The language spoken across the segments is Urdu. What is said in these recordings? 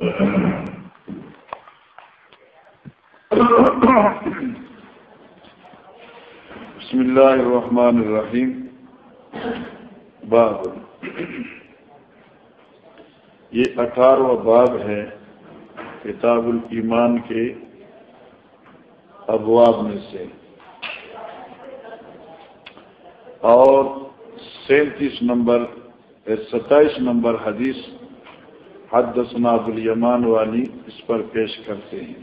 بسم اللہ الرحمن الرحیم. باب. یہ اٹھارہواں باب ہے کتاب الایمان کے ابواب میں سے. اور سینتیس نمبر ستائیس نمبر حدیث حد ابو الیمان والی اس پر پیش کرتے ہیں۔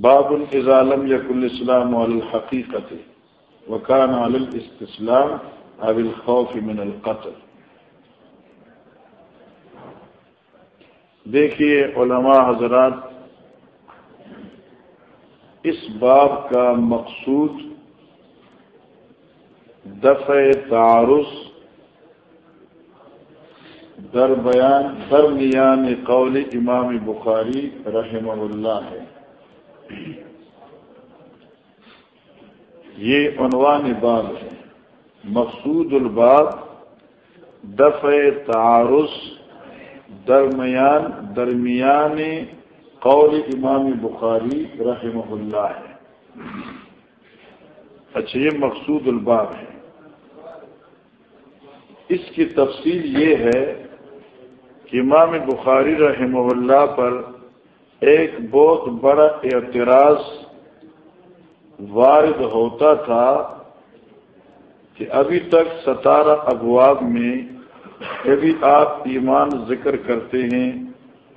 باب الزالم یق الاسلام الحقیقت وکان الاستسلام اب الخوف من القتل۔ دیکھیے علماء حضرات، اس باب کا مقصود دفع تعارض در بیان درمیان قول امام بخاری رحمہ اللہ ہے۔ یہ عنوان باب ہے۔ مقصود الباب دفع تعارض درمیان درمیان قول امام بخاری رحمہ اللہ ہے۔ اچھا یہ مقصود الباب ہے۔ اس کی تفصیل یہ ہے کہ امام بخاری رحمہ اللہ پر ایک بہت بڑا اعتراض وارد ہوتا تھا کہ ابھی تک ستارہ ابواب میں کبھی آپ ایمان ذکر کرتے ہیں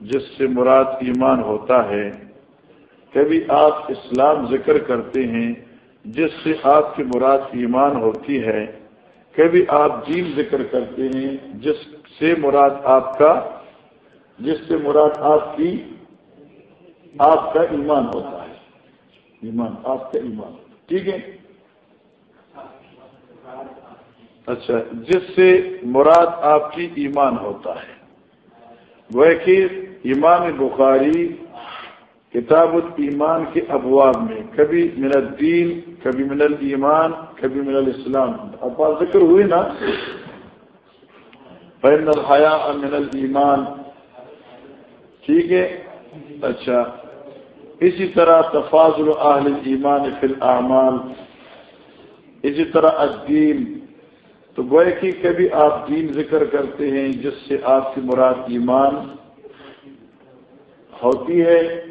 جس سے مراد ایمان ہوتا ہے، کبھی آپ اسلام ذکر کرتے ہیں جس سے آپ کی مراد ایمان ہوتی ہے۔ کبھی آپ دین ذکر کرتے ہیں، جس سے مراد آپ کا، جس سے مراد آپ کی، آپ کا ایمان ہوتا ہے۔ ایمان، آپ کا ایمان۔ ٹھیک ہے؟ اچھا جس سے مراد آپ کی ایمان ہوتا ہے۔ وہ کہ ایمان بخاری کتاب الایمان کے ابواب میں، کبھی من الدین، کبھی من الایمان، کبھی من الاسلام۔ اب ذکر ہوئی نا؟ فین الحیا من الایمان۔ ٹھیک ہے؟ اچھا۔ اسی طرح تفاضل اہل ایمان فی الاعمال۔ اسی طرح الدین۔ تو گوئے کہ کبھی آپ دین ذکر کرتے ہیں جس سے آپ کی مراد ایمان ہوتی ہے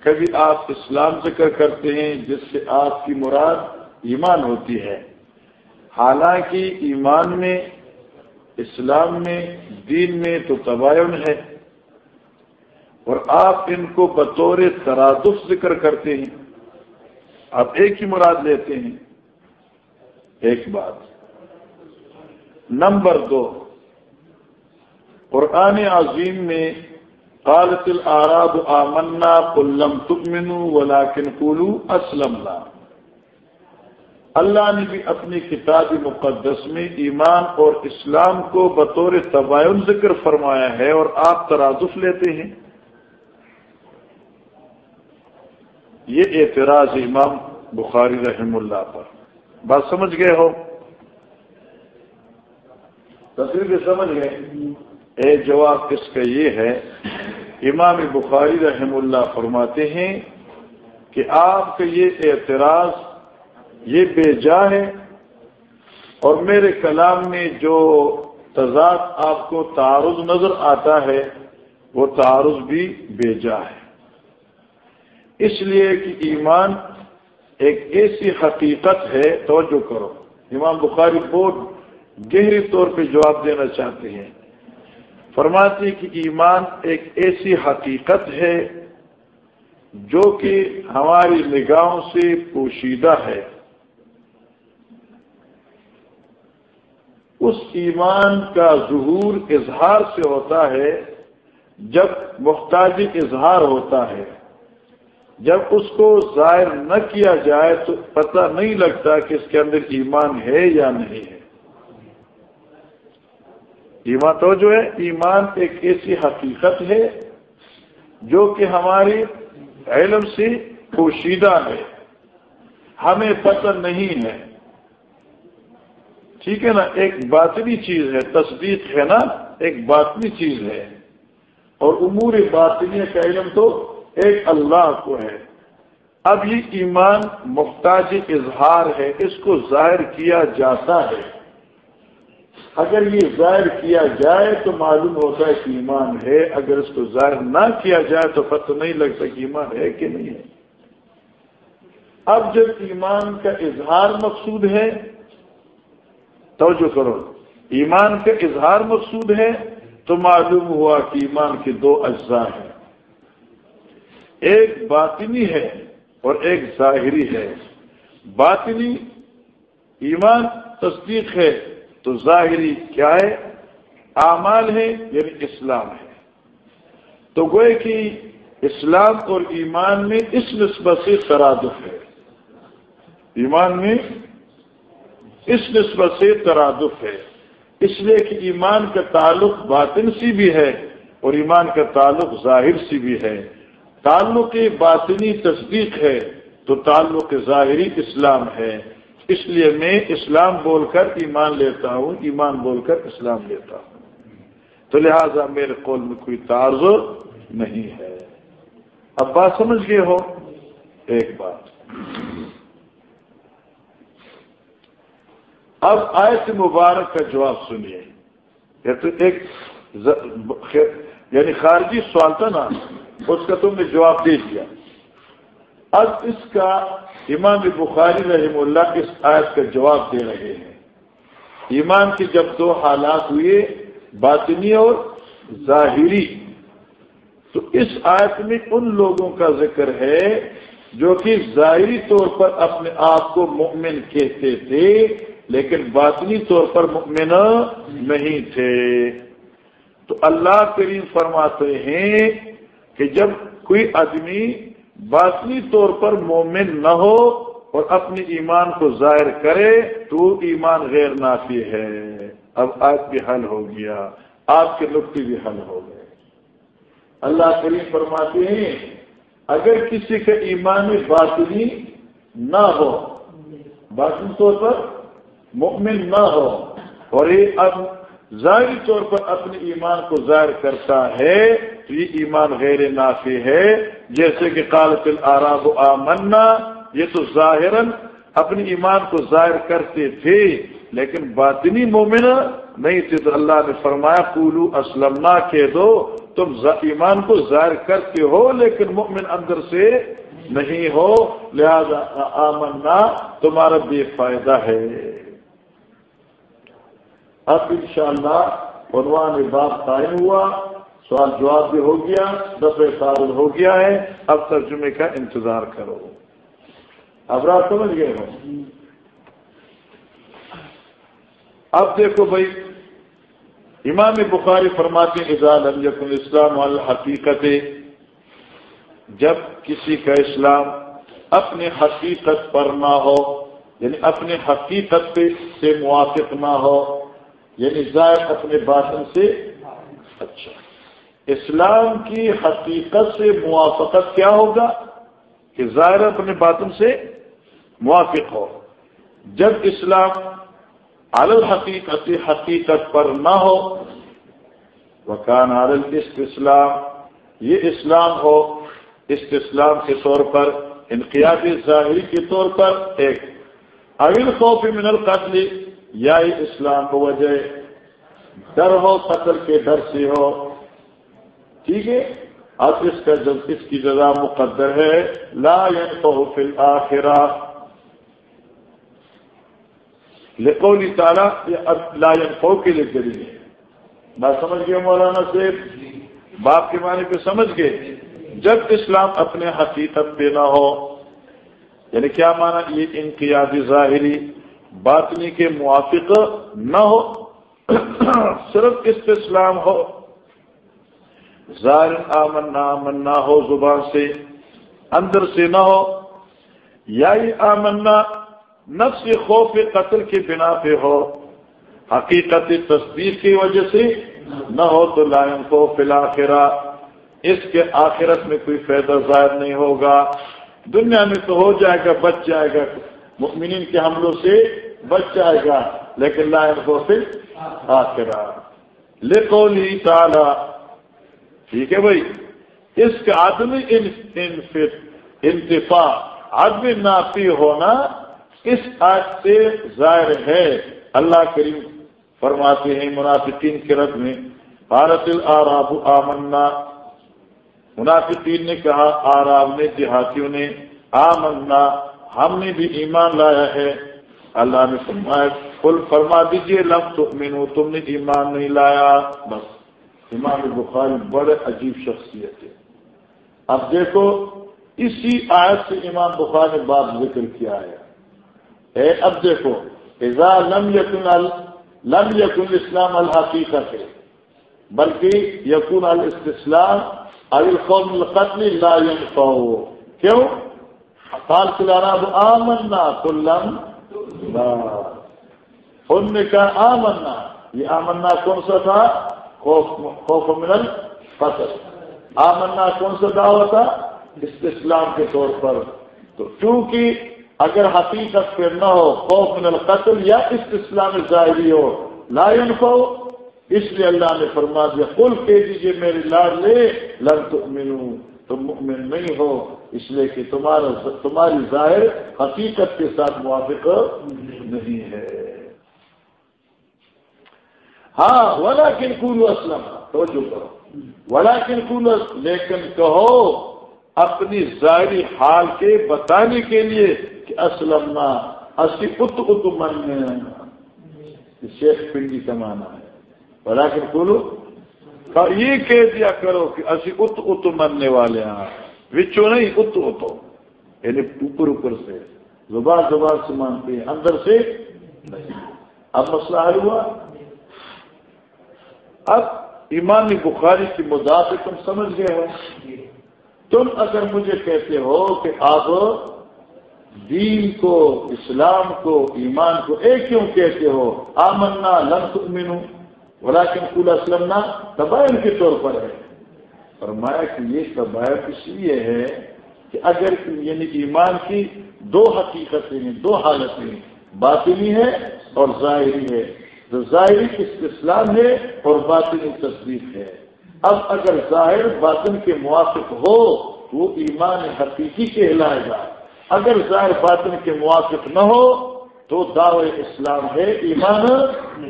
کبھی آپ اسلام ذکر کرتے ہیں جس سے آپ کی مراد ایمان ہوتی ہے۔ حالانکہ ایمان میں، اسلام میں، دین میں تو تباین ہے۔ اور آپ ان کو بطور ترادف ذکر کرتے ہیں۔ آپ ایک ہی مراد لیتے ہیں۔ ایک بات۔ نمبر دو، قرآن عظیم میں قالت العراب آمنا قل لم تؤمنوا ولكن قولوا اسلمنا اللہ نے بھی اپنی کتاب مقدس میں ایمان اور اسلام کو بطور تباین ذکر فرمایا ہے اور آپ ترادف لیتے ہیں۔ یہ اعتراض امام بخاری رحم اللہ پر۔ بات سمجھ گئے ہو؟ تصویر سمجھ گئے۔ اے جواب اس کا یہ ہے؟ امام بخاری رحم اللہ فرماتے ہیں کہ آپ کا یہ اعتراض یہ بے جا ہے اور میرے کلام میں جو تضاد آپ کو تعارض نظر آتا ہے، وہ تعارض بھی بے جا ہے۔ اس لیے کہ ایمان ایک ایسی حقیقت ہے، توجہ کرو۔ امام بخاری بہت گہری طور پہ جواب دینا چاہتے ہیں۔ فرماتے کہ ایمان ایک ایسی حقیقت ہے جو کہ ہماری نگاہوں سے پوشیدہ ہے۔ اس ایمان کا ظہور اظہار سے ہوتا ہے جب محتاجی اظہار ہوتا ہے۔ جب اس کو ظاہر نہ کیا جائے تو پتہ نہیں لگتا کہ اس کے اندر ایمان ہے یا نہیں ہے۔ ایمان تو جو ہے، ایمان ایک ایسی حقیقت ہے جو کہ ہماری علم سے پوشیدہ ہے، ہمیں پتہ نہیں ہے۔ ٹھیک ہے نا؟ ایک باطنی چیز ہے، تصدیق ہے نا؟ ایک باطنی چیز ہے۔ اور امور باطنی کا علم تو ایک اللہ کو ہے۔ اب یہ ایمان محتاج اظہار ہے، اس کو ظاہر کیا جاتا ہے۔ اگر یہ ظاہر کیا جائے تو معلوم ہوتا ہے کہ ایمان ہے، اگر اس کو ظاہر نہ کیا جائے تو پتہ نہیں لگتا کہ ایمان ہے کہ نہیں ہے۔ اب جب ایمان کا اظہار مقصود ہے، توجہ کرو، ایمان کا اظہار مقصود ہے تو معلوم ہوا کہ ایمان کے دو اجزاء ہیں۔ ایک باطنی ہے اور ایک ظاہری ہے۔ باطنی ایمان تصدیق ہے تو ظاہری کیا ہے؟ اعمال ہے یعنی اسلام ہے۔ تو گوئے کہ اسلام اور ایمان میں اس نسبت سے ترادف ہے۔ ایمان میں اس نسبت سے ترادف ہے۔ اس لیے کہ ایمان کا تعلق باطن سی بھی ہے اور ایمان کا تعلق ظاہر سی بھی ہے۔ تعلق باطنی تصدیق ہے تو تعلق ظاہری اسلام ہے۔ اس لیے میں اسلام بول کر ایمان لیتا ہوں، ایمان بول کر اسلام لیتا ہوں۔ تو لہذا میرے قول میں کوئی تعارض نہیں ہے۔ اب بات سمجھ گئے ہو؟ ایک بات۔ اب آیت مبارک کا جواب سنیے۔ تو ایک یعنی خارجی سوال تھا نا، اس کا تم نے جواب دے دیا۔ اب اس کا امام بخاری رحم اللہ اس آیت کا جواب دے رہے ہیں۔ ایمان کی جب دو حالات ہوئے، باطنی اور ظاہری، تو اس آیت میں ان لوگوں کا ذکر ہے جو کہ ظاہری طور پر اپنے آپ کو مؤمن کہتے تھے، لیکن باطنی طور پر مؤمن نہیں تھے۔ تو اللہ کریم فرماتے ہیں کہ جب کوئی آدمی باطنی طور پر مومن نہ ہو اور اپنی ایمان کو ظاہر کرے تو ایمان غیر نافی ہے۔ اب آج بھی حل ہو گیا۔ آپ کے نقطے بھی حل ہو گئے۔ اللہ کریم فرماتے ہیں، اگر کسی کا ایمان باطنی نہ ہو، باطنی طور پر مؤمن نہ ہو اور یہ اب ظاہری طور پر اپنے ایمان کو ظاہر کرتا ہے تو یہ ایمان غیر نافی ہے۔ جیسے کہ قالت العراب آمنا، یہ تو ظاہر اپنے ایمان کو ظاہر کرتے تھے، لیکن باطنی مومن نہیں تھے۔ تو اللہ نے فرمایا، قولو اسلم کہہ دو، تم ایمان کو ظاہر کرتے ہو، لیکن مومن اندر سے نہیں ہو۔ لہذا آمنا، تمہارا بے فائدہ ہے۔ اب انشاءاللہ عنوان باب قائم ہوا، سوال جواب بھی ہو گیا، دفعہ فارغ ہو گیا ہے، اب ترجمے کا انتظار کرو۔ اب رات سمجھ گئے ہو؟ اب دیکھو بھائی، امام بخاری فرماتے اجال الاسلام الحقیقت، جب کسی کا اسلام اپنے حقیقت پر نہ ہو یعنی اپنے حقیقت سے موافق نہ ہو یعنی ظاہر اپنے باطن سے اچھا۔ اسلام کی حقیقت سے موافقت کیا ہوگا؟ کہ ظاہر اپنے باطن سے موافق ہو۔ جب اسلام عالل حقیقت حقیقت پر نہ ہو، وکان عالل اس اسلام یہ اسلام ہو اس اسلام کے طور پر انقیادی ظاہری کے طور پر ایک۔ اول خوف من القتل، یا اسلام کو وجہ ڈر ہو، قتل کے ڈر سے ہو۔ ٹھیک ہے؟ اب اس کا جب اس کی جزا مقدر ہے، لا فی الآخرہ لقولی تعالیٰ، یہ لا ینفو کے لیے ذریعے بات سمجھ گئے مولانا سے باپ کے معنی پہ سمجھ گئے؟ جب اسلام اپنے حقیقت پہ نہ ہو یعنی کیا مانا یہ انقیادی ظاہری باطنی کے موافق نہ ہو۔ صرف اس پہ اسلام ہو۔ ظاہر آمن نہ ہو زبان سے، اندر سے نہ ہو۔ یا آمنا، نفس خوف قتل کے بنا پہ ہو۔ حقیقت تصدیق کی وجہ سے نہ ہو تو لائن کو فلا اس کے آخرت میں کوئی فائدہ ظاہر نہیں ہوگا۔ دنیا میں تو ہو جائے گا، بچ جائے گا۔ مؤمنین کے حملوں سے بچ جائے گا۔ لیکن لائن کو پھر آخرا لکھولی تالا ٹھیک ہے بھائی؟ اس کا آدمی انتفا آدمی نافی ہونا اس آج سے ظاہر ہے۔ اللہ کریم فرماتے ہیں منافقین کے رد میں بھارت العراب آمنا۔ منافقین نے کہا، آراب نے، دیہاتیوں نے، آمنا۔ ہم نے بھی ایمان لایا ہے۔ اللہ نے فرمایا کل فرما دیجیے، لم مینو تم نے ایمان نہیں لایا۔ بس، امام بخاری بڑے عجیب شخصیت ہے۔ اب دیکھو، اسی آیت سے امام بخاری نے بات ذکر کیا ہے۔ اے، اب دیکھو ایزا لم یقن لم یقن اسلام الحقیقت ہے، بلکہ یقون الاسلام القوم القتل لا ينفعه کیوں؟ قال العرب، آمنا كلم ان نے کہا آمنا یہ آمنا کون سا تھا خوف خوف من القتل آمنا کون سا دعوت تھا استسلام کے طور پر تو چونکہ اگر حقیقت پھر نہ ہو خوف من القتل یا استسلام ظاہری ہو لا ينفع اس لیے اللہ نے فرما دیا کل کہہ دیجیے میرے لال لے، لن تؤمنو. تم مؤمن نہیں ہو، اس لیے کہ تمہارا تمہاری ظاہر حقیقت کے ساتھ موافق نہیں ہے۔ ہاں ولا کن کلو اسلم، توجہ کرو۔ ولا کن کلو لیکن کہو، اپنی ظاہری حال کے بتانے کے لیے کہ اسلم اسی ات ات من شیخ پنڈی کا مانا ہے۔ بلا کر کولو یہ کہہ دیا کرو کہ اسی ات ات مرنے والے ہیں وچو نہیں ات اتو یعنی اوپر اوپر سے۔ زبان زبان سے مانتے ہیں، اندر سے نہیں۔ اب مسئلہ حل ہوا۔ اب ایمانی بخاری کی مداح تم سمجھ گئے ہو۔ تم اگر مجھے کہتے ہو کہ آپ دین کو، اسلام کو، ایمان کو ایک کیوں کہتے ہو؟ آمنا لم تؤمنو، ولیکن کل اسلم نہ تباہر کے طور پر ہے۔ فرمایا کہ یہ تباہر اس لیے ہے کہ اگر یعنی ایمان کی دو حقیقتیں ہیں، دو حالتیں باطنی ہے اور ظاہری ہے۔ تو ظاہری اسلام ہے اور باطنی تصدیق ہے۔ اب اگر ظاہر باطن کے موافق ہو، وہ ایمان حقیقی کہلائے گا۔ اگر ظاہر باطن کے موافق نہ ہو، تو دعوی اسلام ہے، ایمان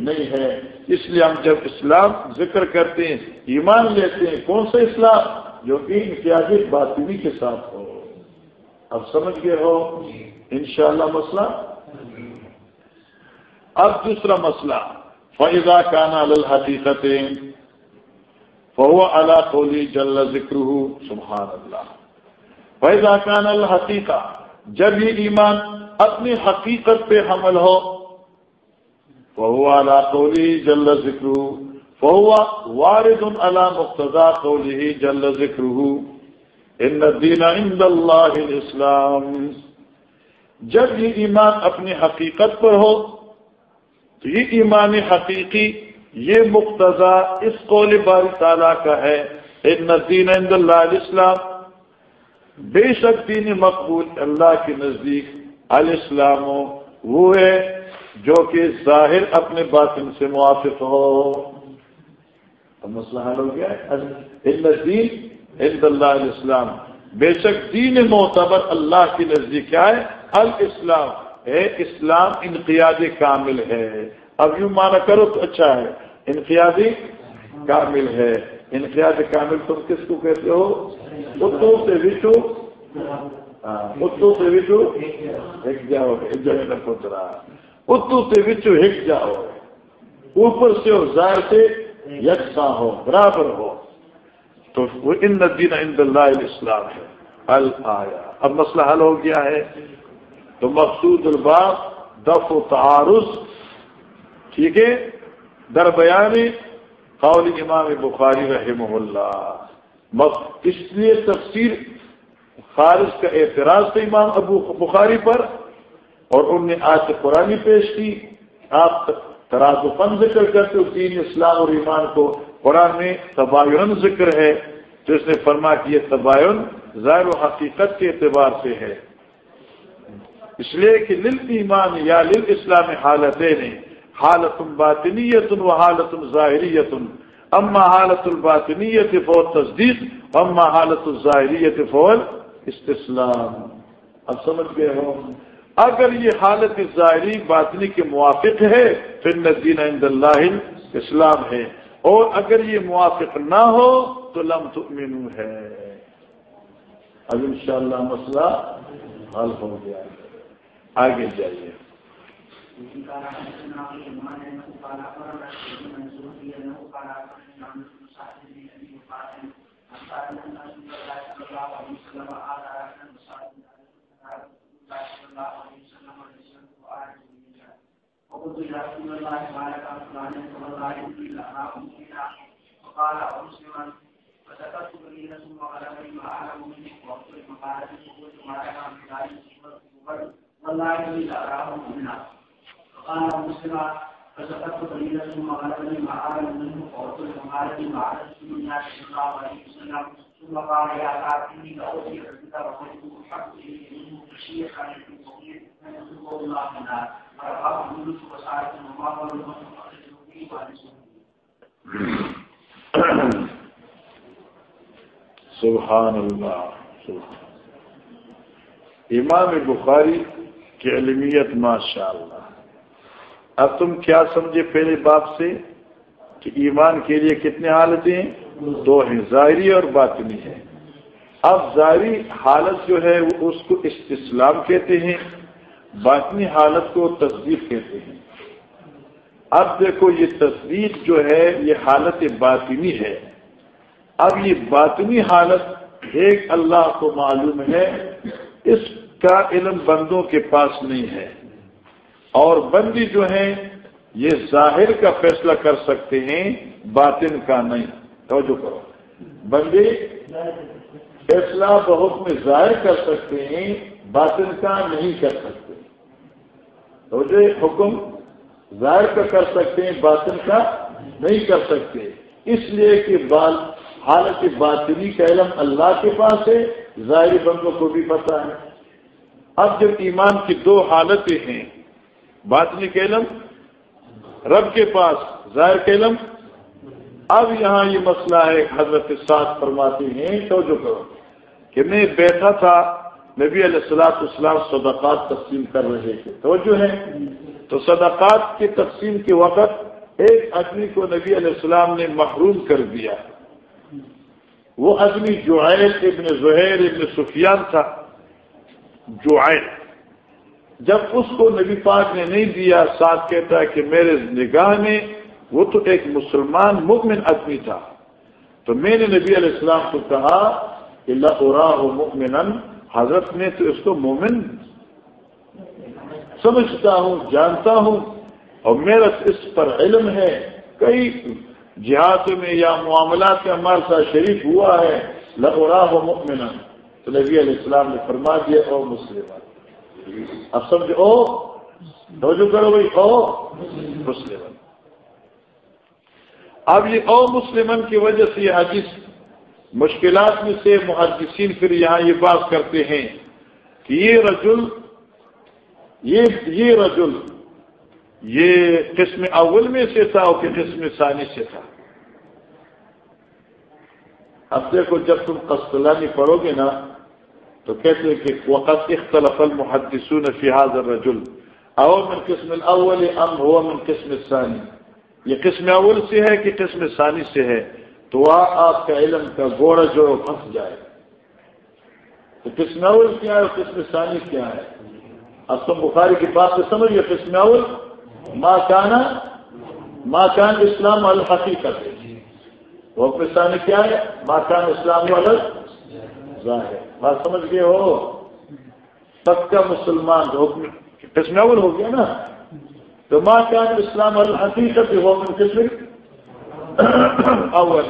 نہیں ہے۔ اس لیے ہم جب اسلام ذکر کرتے ہیں، ایمان لیتے ہیں، کون سا اسلام؟ جو کہ امتیازی باطنی کے ساتھ ہو۔ اب سمجھ گئے ہو؟ انشاءاللہ مسئلہ اب دوسرا مسئلہ فیضا کانا الحقیقت فہو اللہ قولی جل ذکر سبحان اللہ فیضا کان الحقیقہ جب یہ ایمان اپنی حقیقت پہ حمل ہو فہو قولی جل ذکر فہو وارد اللہ مقتضا قولی جل ذکر ان الدین عند اللہ الاسلام جب یہ ایمان اپنی حقیقت پر ہو تو یہ ایمان حقیقی، یہ مقتضا اس قول بار تعالیٰ کا ہے، ان عند اللہ الاسلام، بے شک دین مقبول اللہ کے نزدیک الاسلام وہ ہے جو کہ ظاہر اپنے باطن سے موافق ہو۔ مسئلہ حل ہو گیا دین عند اللہ الاسلام، بے شک دین معتبر اللہ کی نزدیک کیا ہے؟ الاسلام۔ ہے اسلام انقیادی کامل ہے۔ اب یوں مانا کرو تو اچھا ہے۔ انقیادی کامل ہے۔ انقیاد کامل تم کس کو کہتے ہو؟ اتو سے وچو اتو ہاں، سے وچو ایک جاؤ ایک جگہ پہنچ رہا اتو سے بچو ہٹ جاؤ۔ اوپر سے اور ظاہر سے یکساں ہو، برابر ہو۔ تو وہ ان دین اند اللہ اسلام ہے۔ حل اب مسئلہ حل ہو گیا ہے۔ تو مقصود الباغ دف و تعارض، ٹھیک ہے؟ در بیان قول امام بخاری رحمہ اللہ۔ اس لیے تفسیر خارج کا اعتراض تھا امام ابو بخاری پر، اور ان نے آج سے قرآن پیش کی۔ آپ تراز و فن ذکر کرتے دین اسلام اور ایمان کو قرآن میں تباین ذکر ہے، تو اس نے فرما کہ یہ تباین ظاہر و حقیقت کے اعتبار سے ہے۔ اس لیے کہ لل ایمان یا لل اسلام حالتیں حالت باطنیت و حالت ظاہریت. اما حالت الباطنیت فور تصدیق اما حالت الظاہریت فور استسلام اب سمجھ گئے ہو؟ اگر یہ حالت ظاہری باطنی کے موافق ہے پھر ندین عند اللہ اسلام ہے. اور اگر یہ موافق نہ ہو، تو لم تؤمنو ہے. اب انشاءاللہ مسئلہ حل ہو گیا۔ آگے جائیے وقلت يا فسكت قليلا ثم غلبني ما منه وقلت قلت ما والله اني لاراه فقال مسلما قليلا ثم غلبني منه صلى الله عليه وسلم؟ ثم قال، يا لاوصي اليه منه من سبحان اللہ امام بخاری کی علمیت ماشاء اللہ اب تم کیا سمجھے پہلے باپ سے کہ ایمان کے لیے کتنے حالتیں دو ہیں، ظاہری اور باطنی ہے اب ظاہری حالت جو ہے وہ اس کو استسلام کہتے ہیں، باطنی حالت کو تصدیق کہتے ہیں۔ اب دیکھو، یہ تصدیق جو ہے، یہ حالت باطنی ہے۔ اب یہ باطنی حالت ایک اللہ کو معلوم ہے، اس کا علم بندوں کے پاس نہیں ہے۔ اور بندی جو ہیں، یہ ظاہر کا فیصلہ کر سکتے ہیں، باطن کا نہیں۔ توجہ کرو۔ بندے فیصلہ بہت میں ظاہر کر سکتے ہیں، باطن کا نہیں کر سکتے۔ تو جو حکم ظاہر کا کر سکتے ہیں، باطن کا نہیں کر سکتے۔ اس لیے کہ بال، حالت باطنی کا علم اللہ کے پاس ہے، ظاہری بندوں کو بھی پتا ہے۔ اب جب ایمان کی دو حالتیں ہیں، باطنی کا علم رب کے پاس ظاہر کا علم اب یہاں یہ مسئلہ ہے حضرت ساتھ فرماتے ہیں تو جو کرو کہ میں بیٹھا تھا، نبی علیہ السلاط اسلام صدقات تقسیم کر رہے تھے، توجہ ہے؟ تو صدقات کی تقسیم کے وقت ایک آدمی کو نبی علیہ السلام نے محروم کر دیا۔ وہ آدمی جوائل ابن زہیر ابن سفیان تھا۔ جوائل جب اس کو نبی پاک نے نہیں دیا، ساتھ کہتا ہے کہ میرے نگاہ میں وہ تو ایک مسلمان مکمن آدمی تھا۔ تو میں نے نبی علیہ السلام کو کہا کہ اللہ مکمن حضرت نے تو اس کو مومن سمجھتا ہوں، جانتا ہوں۔ اور میرا اس پر علم ہے۔ کئی جہاد میں یا معاملات میں ہمارے ساتھ شریف ہوا ہے۔ لہورا ہو مکمن تو نبی علیہ السلام نے فرما دیا او مسلم اب سمجھ او، توجہ کرو بھائی، او مسلم اب یہ او مسلمن کی وجہ سے یہ حدیث مشکلات میں سے محدثین پھر یہاں یہ بات کرتے ہیں کہ یہ رجل یہ رجل، یہ قسم اول میں سے تھا اور کہ قسم ثانی سے تھا۔ اب دیکھو جب تم قسطلانی پڑھو گے نا، تو کہتے ہیں کہ وقت اختلف المحدثون فی حاضر الرجل. او من قسم الاول، ام هو من قسم ثانی یہ قسم اول سے ہے کہ قسم ثانی سے ہے. تو آپ کا علم کا گوڑا جو پھنس جائے. تو قسم اول کیا ہے اور قسم ثانی کیا ہے؟ اب تم بخاری کی بات سے سمجھیے، قسم اول ماں کانا ماں کان اسلام الحقیقت وہ ثانی کیا ہے؟ ماں کان اسلام الگ ظاہر. بات سمجھ گئے ہو؟ پکا مسلمان حکم ہو گیا نا؟ تو ماں کان اسلام الحقیقت وہ قسم اول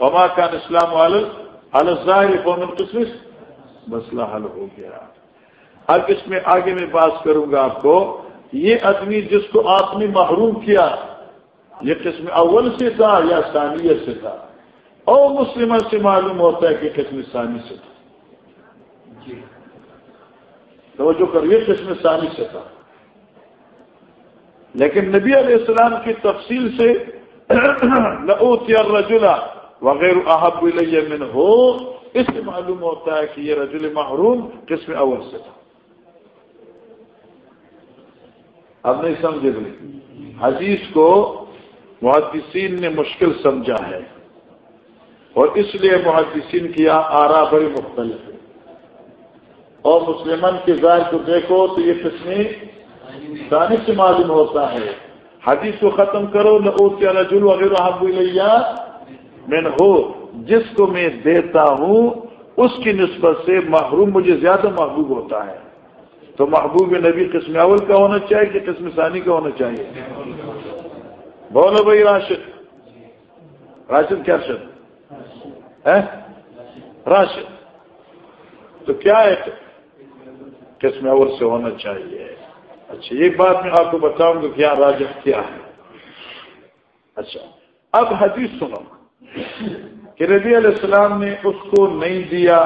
وما کان اسلام الظاہر قوم قسم مسئلہ حل ہو گیا. اب اس میں آگے میں بات کروں گا آپ کو. یہ آدمی جس کو آپ نے محروم کیا یہ قسم اول سے تھا یا ثانیت سے تھا اور مسلم سے معلوم ہوتا ہے کہ قسم ثانی سے تھا جی۔ توجہ کریے قسم ثانی سے تھا لیکن نبی علیہ السلام کی تفصیل سے رجلا وغیرہ احب من ہو اس سے معلوم ہوتا ہے کہ یہ رجل محروم قسم اول سے تھا اب نہیں سمجھے بھائی حدیث کو محدثین نے مشکل سمجھا ہے اور اس لیے محدثین کی آرا بڑی مختلف ہے۔ اور مسلمان کے ظاہر کو دیکھو تو یہ قسمیں دانے سے معلوم ہوتا ہے۔ حدیث کو ختم کرو نہ کے رجول وغیرہ حب لیا۔ میں ہو، جس کو میں دیتا ہوں، اس کی نسبت سے محروم مجھے زیادہ محبوب ہوتا ہے۔ تو محبوب نبی قسم اول کا ہونا چاہیے کہ قسم ثانی کا ہونا چاہیے؟ بولو بھائی راشد راشد کیا شد راشد تو کیا ہے قسم اول سے ہونا چاہیے اچھا ایک بات میں آپ کو بتاؤں گا کیا راجت کیا ہے اچھا اب حدیث سنو کہ رضی علیہ السلام نے اس کو نہیں دیا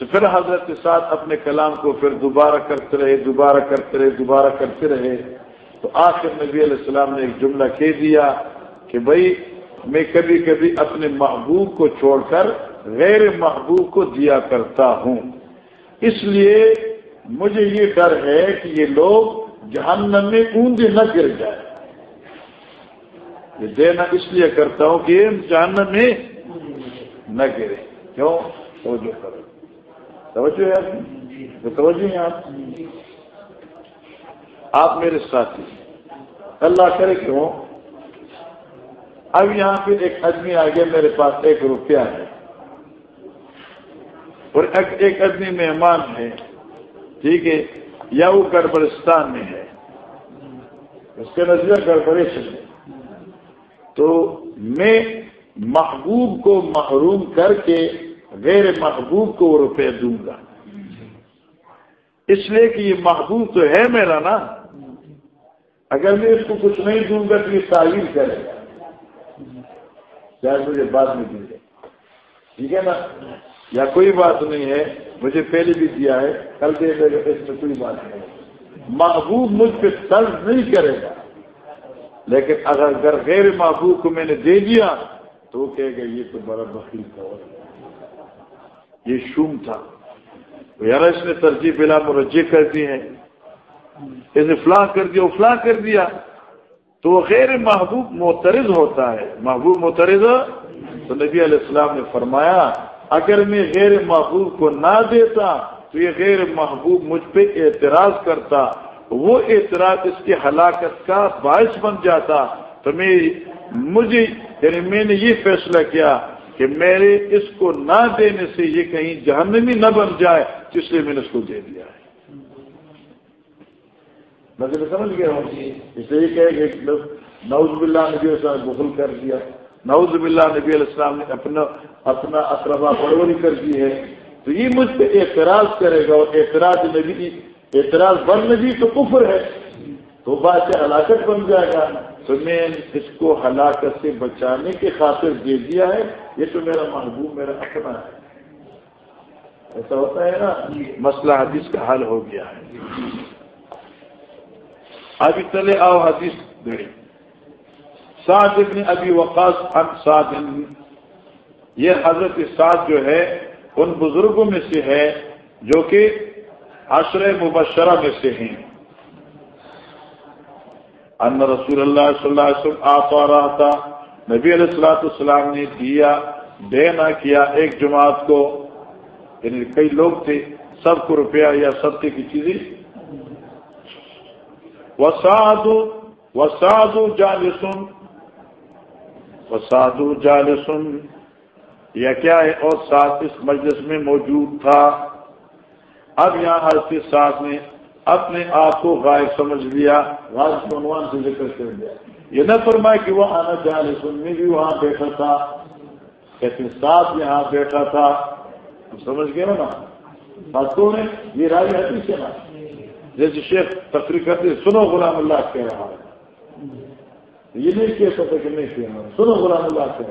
تو پھر حضرت کے ساتھ اپنے کلام کو پھر دوبارہ کرتے رہے، دوبارہ کرتے رہے، دوبارہ کرتے رہے۔ تو آخر نبی علیہ السلام نے ایک جملہ کہہ دیا کہ بھائی، میں کبھی کبھی اپنے محبوب کو چھوڑ کر غیر محبوب کو دیا کرتا ہوں۔ اس لیے مجھے یہ ڈر ہے کہ یہ لوگ جہنم میں اونجے نہ گر جائے یہ دینا اس لیے کرتا ہوں کہ جہنم میں نہ گرے۔ کیوں؟ توجہ کرو۔ توجہ ہے آپ؟ توجہ ہیں آپ؟ آپ میرے ساتھی اللہ کرے کیوں؟ اب یہاں پہ ایک آدمی آ گیا، میرے پاس ایک روپیہ ہے۔ اور ایک آدمی مہمان ہے۔ ٹھیک ہے یا وہ گڑبڑستان میں ہے۔ اس کے نظر گڑبڑیشن ہے۔ تو میں محبوب کو محروم کر کے غیر محبوب کو وہ روپے دوں گا۔ اس لیے کہ یہ محبوب تو ہے میرا نا۔ اگر میں اس کو کچھ نہیں دوں گا تو یہ تعلیم کرے گا۔ شاید مجھے بعد میں دوں گا ٹھیک ہے نا؟ یا کوئی بات نہیں ہے۔ مجھے پہلے بھی دیا ہے۔ کل دے دے گا، اس میں کوئی بات نہیں محبوب مجھ پہ طرز نہیں کرے گا۔ لیکن اگر غیر محبوب کو میں نے دے دیا تو وہ کہے گا، یہ تو بڑا بخیر تھا۔ یہ شوم تھا۔ یار اس نے ترجیح بلا مرجے کر دی ہے۔ اسے فلاں کر دیا فلاں کر دیا۔ تو وہ غیر محبوب معترض ہوتا ہے۔ محبوب معترض؟ تو نبی علیہ السلام نے فرمایا، اگر میں غیر محبوب کو نہ دیتا، تو یہ غیر محبوب مجھ پہ اعتراض کرتا۔ وہ اعتراض اس کی ہلاکت کا باعث بن جاتا۔ تو میں، مجھے یعنی میں نے یہ فیصلہ کیا کہ میرے اس کو نہ دینے سے یہ کہیں جہنمی نہ بن جائے تو اس لیے میں نے اس کو دے دیا۔ ہے میں سمجھ گیا ہوں۔ اس لیے یہ کہ نوز بلّہ نے بھی غسل کر دیا۔ نعوذ باللہ نبی علیہ السلام نے اپنا اپنا اقربا پروری کر دی ہے۔ تو یہ مجھ پہ اعتراض کرے گا اور اعتراض نبی اعتراض بن نبی تو کفر ہے۔ تو بات ہلاکت بن جائے گا۔ تو میں اس کو ہلاکت سے بچانے کی خاطر دے دیا ہے۔ یہ تو میرا محبوب، میرا اپنا ہے۔ ایسا ہوتا ہے نا، مسئلہ حدیث کا حل ہو گیا ہے۔ ابھی چلے آؤ حدیث دے سعد ابن ابی وقاص اب سعد۔ یہ حضرت سعد جو ہے، ان بزرگوں میں سے ہے جو کہ عشر مبشرہ میں سے ہیں۔ ان رسول اللہ صلی اللہ علیہ وسلم آتا رہا تھا نبی علیہ السلاۃ السلام نے دیا، دے نہ کیا ایک جماعت کو۔ یعنی کئی لوگ تھے، سب کو روپیہ یا سب کی چیزیں وسعد وسعد جالسن سادو جالسن یا کیا ہے؟ اور ساتھ اس مجلس میں موجود تھا۔ اب یہاں ہر ساتھ نے اپنے آپ کو غائب سمجھ لیا۔ غائب عنوان سے ذکر کر دیا۔ یہ نہ فرمائے کہ وہ آنا جال سن میں بھی وہاں بیٹھا تھا۔ کہتے ساتھ یہاں بیٹھا تھا۔ سمجھ گئے نا؟ باتوں نے یہ رائے حدیث ہے نا؟ جیسے شیخ تفریح کرتے سنو غلام اللہ کہہ رہا ہے یہ نہیں کہہ سکتے کہ نہیں کیا سنو غلام اللہ سے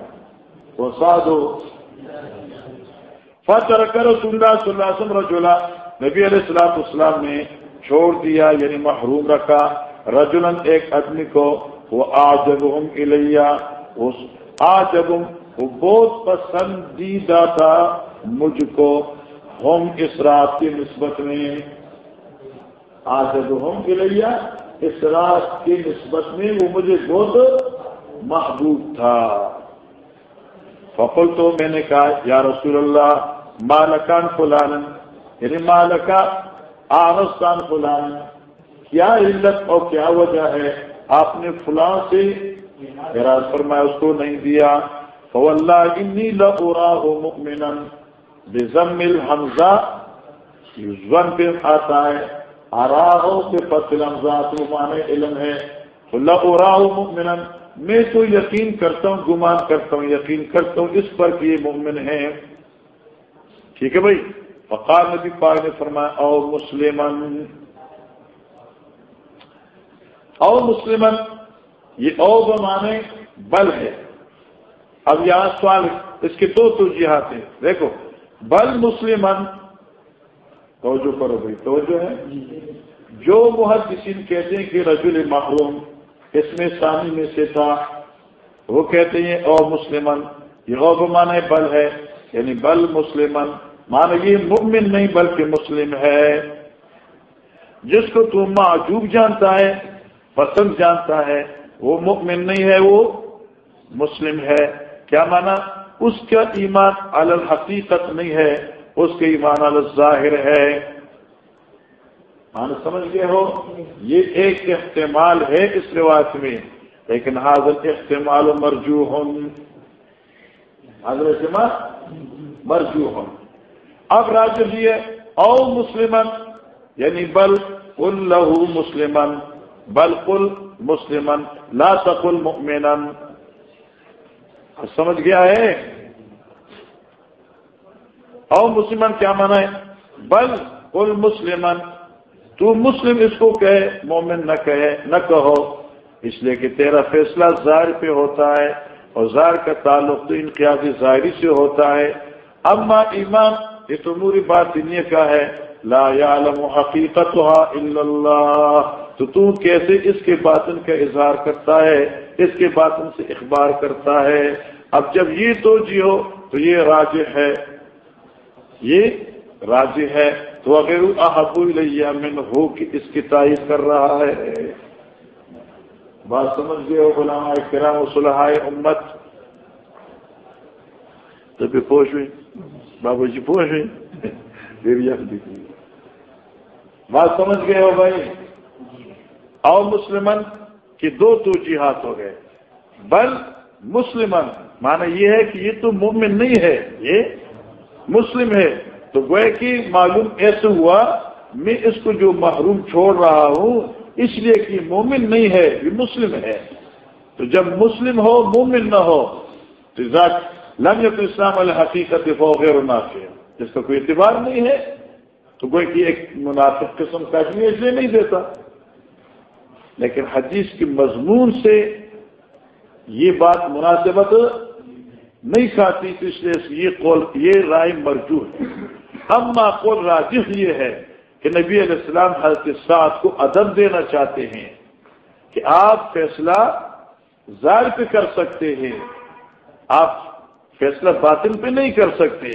وہ سادو۔ فتح کرو سنگا سن رجولا۔ نبی علیہ السلام اسلام نے چھوڑ دیا یعنی محروم رکھا۔ رجولن ایک آدمی کو وہ آجب ہوں الیا آجب وہ بہت پسندیدہ تھا مجھ کو۔ ہوم اس رات کی نسبت میں آجب ہوم الیا اس رات کی نسبت میں وہ مجھے بہت محبوب تھا۔ فقل تو میں نے کہا، یا رسول اللہ مالکان فلان یعنی مالکا آرستان فلان کیا علت اور کیا وجہ ہے؟ آپ نے فلاں سے اراض فرمایا، اس کو نہیں دیا۔ تو اللہ انی لورا ہو مکمن بزم الحمزہ زن پہ آتا ہے۔ آرا ہو کہ فصل حمزہ علم ہے. اللہ میں تو یقین کرتا ہوں، گمان کرتا ہوں، یقین کرتا ہوں اس پر کہ یہ مومن ہے ٹھیک ہے بھائی؟ فقار نبی پاک نے فرمایا، او مسلمن او مسلمن یہ او بمانے بل ہے. اب یہاں سوال، اس کے دو ترجیحات ہیں. دیکھو، بل مسلمن توجہ کرو بھائی توجہ ہے؟ جو محدثین کہتے ہیں کہ رجل محروم اس میں ثانی میں سے تھا وہ کہتے ہیں او مسلمن یہ او بمانے بل ہے یعنی بل مسلمن مانا یہ مؤمن نہیں بلکہ مسلم ہے۔ جس کو تو معجوب جانتا ہے پسند جانتا ہے وہ مؤمن نہیں ہے وہ مسلم ہے۔ کیا مانا اس کا ایمان الحقیقت نہیں ہے۔ اس کے ایمان الظاہر ہے۔ مان سمجھ گئے ہو؟ یہ ایک احتمال ہے اس رواج میں، لیکن حاضر احتمال مرجو ہوں حاضر احتمال مرجو ہوں اب راج یہ او مسلمن یعنی بل اللہ مسلمن بلکل مسلمن، لا تقل مؤمنا سمجھ گیا ہے؟ او مسلمن کیا مانا ہے؟ بل کل مسلمن تو مسلم اس کو کہے، مومن نہ کہے، نہ کہو۔ اس لیے کہ تیرا فیصلہ ظاہر پہ ہوتا ہے اور ظاہر کا تعلق تو انقیادی ظاہری سے ہوتا ہے۔ اما ایمان، یہ تو موری بات دنیا کا ہے۔ لا يعلم حقیقتها الا اللہ۔ تو تو کیسے اس کے باطن کا اظہار کرتا ہے؟ اس کے باطن سے اخبار کرتا ہے۔ اب جب یہ تو جی ہو تو یہ راج ہے۔ یہ راج ہے۔ تو اگر احب من ہو کہ اس کی تعریف کر رہا ہے۔ بات سمجھ گئے ہو بلا کرام صلاح امت؟ تو پھر پوچھ ہوئی بابا جی پوچھ ہوئی بات سمجھ گئے ہو بھائی؟ او مسلمن کی دو تو جہاد ہو گئے۔ بل مسلمن مانا یہ ہے کہ یہ تو مومن نہیں ہے۔ یہ مسلم ہے، تو گوئے کہ معلوم ایسے ہوا، میں اس کو جو محروم چھوڑ رہا ہوں، اس لیے کہ مومن نہیں ہے، یہ مسلم ہے۔ تو جب مسلم ہو، مومن نہ ہو، تو لم یق اسلام الحقیقت غیر منافع جس کا کوئی اعتبار نہیں ہے۔ تو گوئے کہ ایک مناسب قسم کا اس لیے نہیں دیتا۔ لیکن حدیث کے مضمون سے یہ بات مناسبت نہیں کھاتی تو اس لیے یہ قول، یہ رائے مرجو ہے۔ اما قول راجح یہ ہے کہ نبی علیہ السلام حضرت سعد کو ادب دینا چاہتے ہیں کہ آپ فیصلہ ظاہر پہ کر سکتے ہیں۔ آپ فیصلہ باطن پہ نہیں کر سکتے۔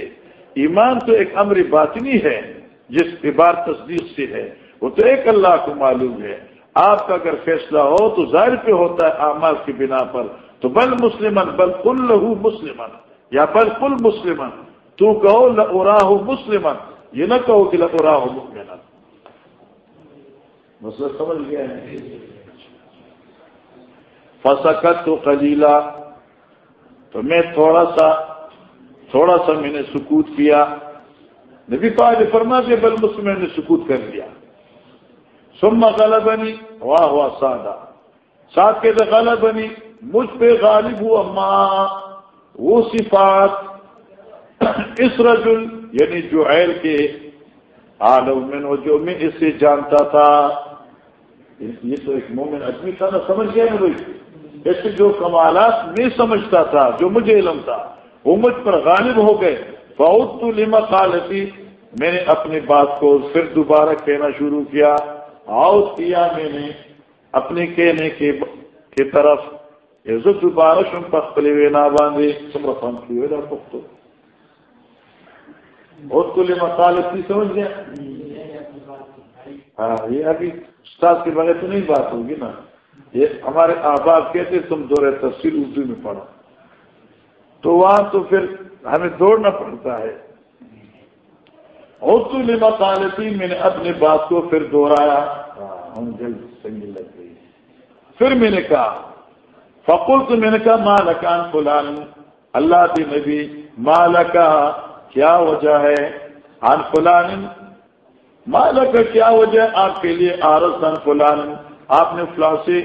ایمان تو ایک امر باطنی ہے، جس بار تصدیق سے ہے۔ وہ تو ایک اللہ کو معلوم ہے۔ آپ کا اگر فیصلہ ہو تو ظاہر پہ ہوتا ہے اعمال کی بنا پر۔ تو بل مسلمن، بل کل لہو مسلمن، یا بل کل مسلمن، تو کہو لراہ مسلمن، یہ نہ کہو کہ لراہ مسلم مسئلہ سمجھ گیا ہے؟ فسکت تو قلیلہ تو میں تھوڑا سا تھوڑا سا میں نے سکوت کیا۔ نبی پاک فرما کے بل مسلم نے سکوت کر لیا۔ سما غلط بنی واہ ہوا سادہ۔ ساتھ کے تو غلط بنی مجھ پہ غالب ہوا ماں، وہ صفات اس رجل یعنی جو ایل کے عالم میں جو میں اسے جانتا تھا۔ یہ تو ایک مومن آدمی تھا نا، سمجھ گیا نا بھائی؟ ایسے جو کمالات میں سمجھتا تھا، جو مجھے علم تھا، وہ مجھ پر غالب ہو گئے۔ بہت تو لما خالتی میں نے اپنی بات کو پھر دوبارہ کہنا شروع کیا۔ آؤ کیا میں نے اپنے کہنے کی طرف عزت بارش ان پر پلے ہوئے نہ باندھے تم رفم کی ہوئے نہ پختو بہت کلے مسالتی سمجھ گیا ہاں یہ ابھی استاد کے بغیر تو نہیں بات ہوگی نا یہ ہمارے آباد کہتے تم دورے تفصیل اردو میں پڑھو. تو وہاں تو پھر ہمیں دوڑنا پڑتا ہے. اردو لما طالبی میں نے اپنی بات کو پھر دوہرایا. ہم جلد سنگی لگ گئی. پھر میں نے کہا فکل تو میں نے کہا مالکان فلان. اللہ کے نبی مالکا کیا وجہ ہے؟ ان فلان. مالک کیا وجہ آپ کے لیے آرس ان فلان. آپ نے فلاں سے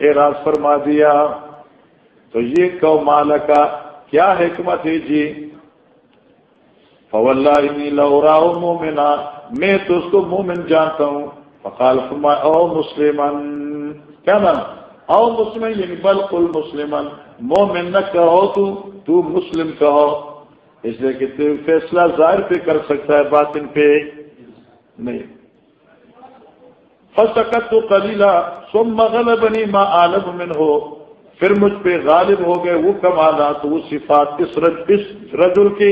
اعراض فرما دیا۔ تو یہ کہ مالکا کیا حکمت ہے؟ جی فولہ مومنا. میں تو اس کو مومن جانتا ہوں۔ فقال فرما او مسلمان، کیا نا او مسلم یعنی بالکل مسلمان. مومن نہ کہو تو تو مسلم کہو. اس لیے کہ تو فیصلہ ظاہر پہ کر سکتا ہے، باطن پہ نہیں. فسکت تو کلیلا سم مغل بنی ماں عالم من ہو پھر مجھ پہ غالب ہو گئے وہ کمالات، وہ صفات اس رجل کے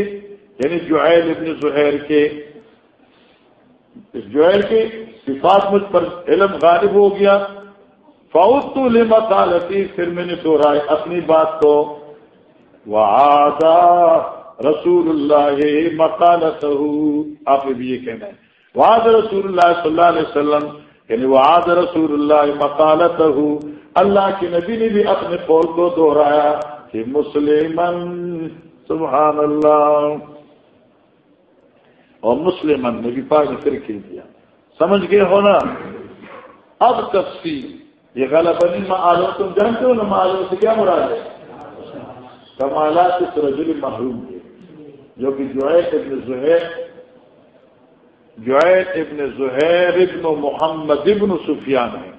یعنی جوہیل ابن زہیر کے. اس جوہیل کے صفات مجھ پر علم غالب ہو گیا فوت لمقالتی پھر میں نے دوہرائے اپنی بات کو وعادہ رسول اللہ مقالت آپ نے بھی یہ کہنا ہے۔ وعد رسول اللہ صلی اللہ علیہ وسلم یعنی وعد رسول اللہ مقالت اللہ کے نبی نے بھی اپنے قول کو دوہرایا کہ مسلمن سبحان اللہ اور مسلمن نے بھی پاک پھر کھیل دیا۔ سمجھ گئے ہو نا؟ اب تفصیل۔ یہ غلط نہیں معلوم تم جانتے ہو نا معلوم سے کیا مراد ہے؟ کمالات اس رجل محروم کے جو کہ جو ہے ابن زہیر جو ہے ابن زہیر ابن محمد ابن سفیان ہے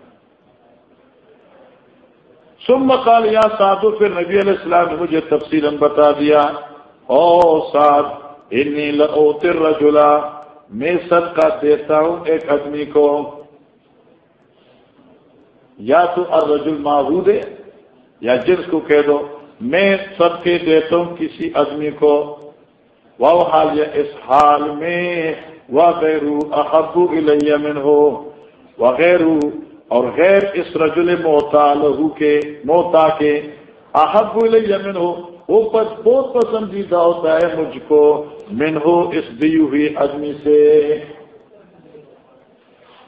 سم قال، یا ساتو پھر نبی علیہ السلام نے مجھے تفصیل بتا دیا، او ساتھ انی لوتر رجلا میں صدقہ دیتا ہوں ایک آدمی کو۔ یا تو الرجل معبود ہے، یا جنس کو کہہ دو، میں سب کے دیتا ہوں کسی آدمی کو۔ وہ حال یا اس حال میں وہ غیرو احبو من ہو وغیرہ، اور غیر اس رجل موتا لہو کے، موتا کے احب یمن ہو وہ پس بہت پسندیدہ ہوتا ہے مجھ کو من ہو اس دی ہوئی آدمی سے۔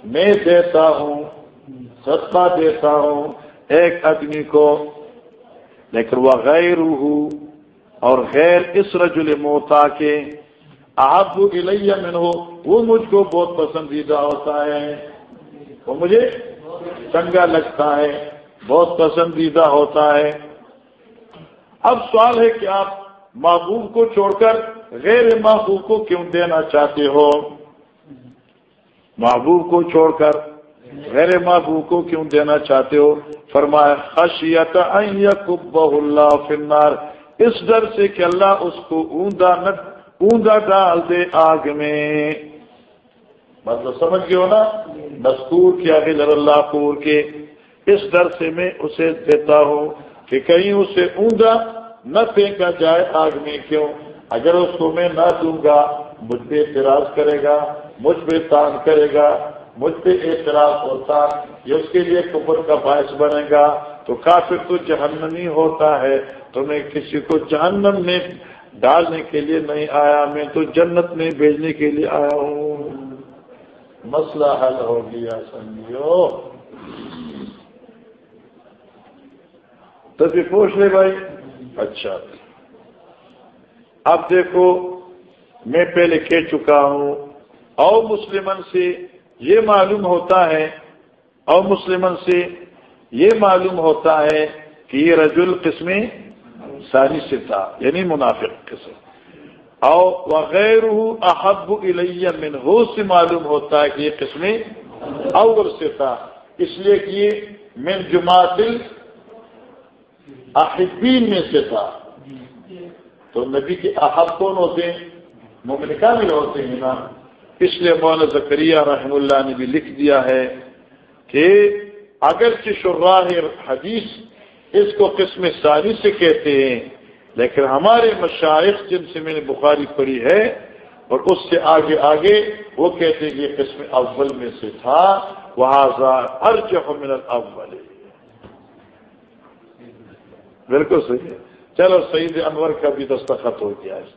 میں دیتا ہوں سستا دیتا ہوں ایک آدمی کو، لیکن وہ غیر اور غیر اس رجل موتا کے احب الیہ من ہو وہ مجھ کو بہت پسندیدہ ہوتا ہے۔ وہ مجھے چنگا لگتا ہے، بہت پسندیدہ ہوتا ہے۔ اب سوال ہے کہ آپ محبوب کو چھوڑ کر غیر محبوب کو کیوں دینا چاہتے ہو؟ محبوب کو چھوڑ کر غیر محبوب کو کیوں دینا چاہتے ہو؟ فرمایا، خشیت اللہ فنار اس ڈر سے کہ اللہ اس کو اوندا اوندا ڈال دے آگ میں۔ مطلب سمجھ گئے ہو نا؟ مذکور کیا کہ اللہ پور کے۔ اس ڈر سے میں اسے دیتا ہوں کہ کہیں اسے اونگا نہ پھینکا جائے آگ میں۔ کیوں؟ اگر اس کو میں نہ دوں گا، مجھ پہ اعتراض کرے گا، مجھ پہ تان کرے گا۔ مجھ پہ اعتراض ہوتا، یہ اس کے لیے کپر کا باعث بنے گا۔ تو کافی تو جہنمی ہوتا ہے۔ تو میں کسی کو جہنم میں ڈالنے کے لیے نہیں آیا، میں تو جنت میں بھیجنے کے لیے آیا ہوں۔ مسئلہ حل ہو گیا، سمجھو۔ تو پھر پوچھ لے بھائی۔ اچھا۔ اب دیکھو، میں پہلے کہہ چکا ہوں، او مسلمن سے یہ معلوم ہوتا ہے او مسلمن سے یہ معلوم ہوتا ہے کہ یہ رجل قسم ساری سے تھا یعنی منافق قسم۔ او وغیر احب الیہ من ہو سے معلوم ہوتا ہے کہ یہ قسم اور سے تھا۔ اس لیے کہ یہ من جماعت احبین میں سے تھا۔ تو نبی کے احب کون ہوتے ہیں؟ مومن کامل ہوتے ہیں نا۔ اس لیے مولانا زکریہ رحم اللہ نے بھی لکھ دیا ہے کہ اگرچہ شراہ حدیث اس کو قسم ثانی سے کہتے ہیں، لیکن ہمارے مشائق جن سے میں نے بخاری پڑھی ہے اور اس سے آگے آگے وہ کہتے ہیں کہ یہ قسم اول میں سے تھا وہاں ارج من الاول۔ بالکل صحیح ہے۔ چلو سعید انور کا بھی دستخط ہو گیا ہے۔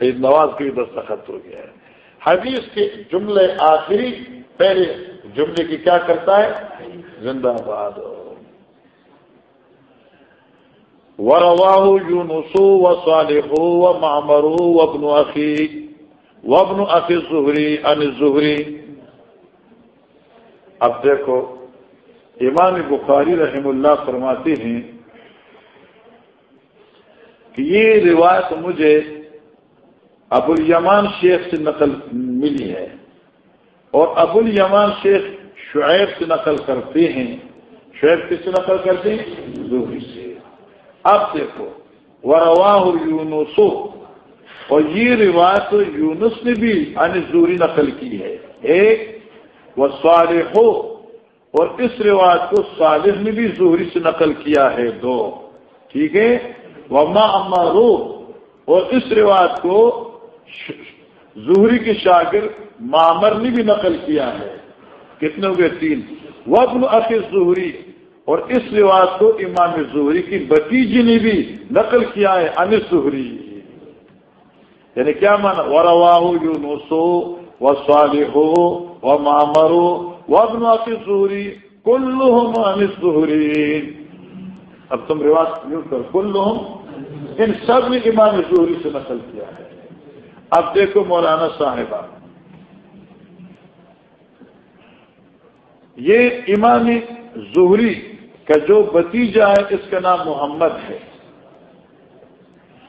سعید نواز کا بھی دستخط ہو گیا ہے۔ حدیث کے جملے آخری پہلے جملے کی کیا کرتا ہے؟ زندہ باد۔ ورواہ یونسو و صالح و معمرو و ابن عقی و ابن عقی ظہری ان ظہری اب دیکھو، امام بخاری رحم اللہ فرماتے ہیں کہ یہ روایت مجھے ابو الیمان شیخ سے نقل ملی ہے اور ابو الیمان شیخ شعیب سے نقل کرتے ہیں۔ شعیب کس سے نقل کرتے ہیں؟ زہری سے۔ اب دیکھو ورواہ یونسو اور یہ روایت یونس نے بھی یعنی ان زوری نقل کی ہے۔ ایک وہ صالح ہو اور اس روایت کو صالح نے بھی زہری سے نقل کیا ہے۔ دو، ٹھیک ہے؟ وہ اما رو اور اس روایت کو زہری کے شاگرد معمر نے بھی نقل کیا ہے۔ کتنے ہو گئے؟ تین۔ وبن اخر ظہری اور اس رواج کو امام ظہری کی بتیجی نے بھی نقل کیا ہے ان ظہری یعنی کیا مانا ورواہ یو نوسو و صالح ہو و مامرو وبن اخر ظہری کل ان ظہری اب تم رواج یوں کر کل ان سب نے امام ظہری سے نقل کیا ہے۔ اب دیکھو مولانا صاحبہ، یہ امام زہری کا جو بتیجا ہے، اس کا نام محمد ہے۔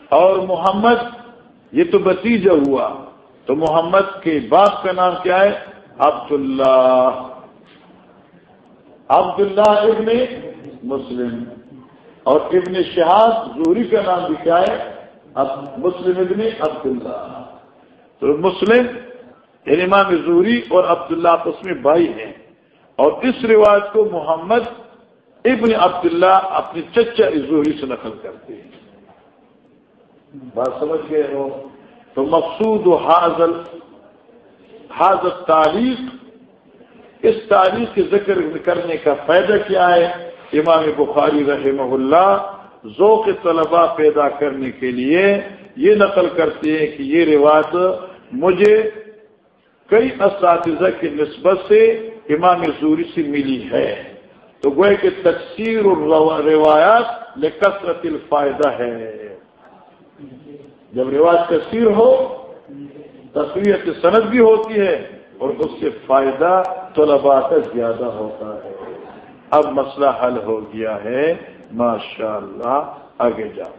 اور محمد، یہ تو بتیجا ہوا۔ تو محمد کے باپ کا نام کیا ہے؟ عبداللہ۔ عبداللہ ابن مسلم۔ اور ابن شہاد زہری کا نام بھی کیا ہے؟ مسلم ابن عبداللہ۔ تو مسلم یعنی امام زہری اور عبداللہ آپس میں بھائی ہیں۔ اور اس رواج کو محمد ابن عبداللہ اپنی چچا زہری سے نقل کرتے ہیں۔ بات سمجھ گئے ہو؟ تو مقصود و حاضل حاضر تاریخ، اس تاریخ کے ذکر کرنے کا فائدہ کیا ہے؟ امام بخاری رحمہ اللہ ذوق طلبا پیدا کرنے کے لیے یہ نقل کرتے ہیں کہ یہ روایت مجھے کئی اساتذہ کی نسبت سے امام زوری سے ملی ہے۔ تو گوئے کہ تقسیر اور روایات میں کثرت الفائدہ ہے۔ جب رواج کثیر ہو، تصویر صنعت بھی ہوتی ہے اور اس سے فائدہ طلبا کا زیادہ ہوتا ہے۔ اب مسئلہ حل ہو گیا ہے۔ ماشاء اللہ آگے جاؤ۔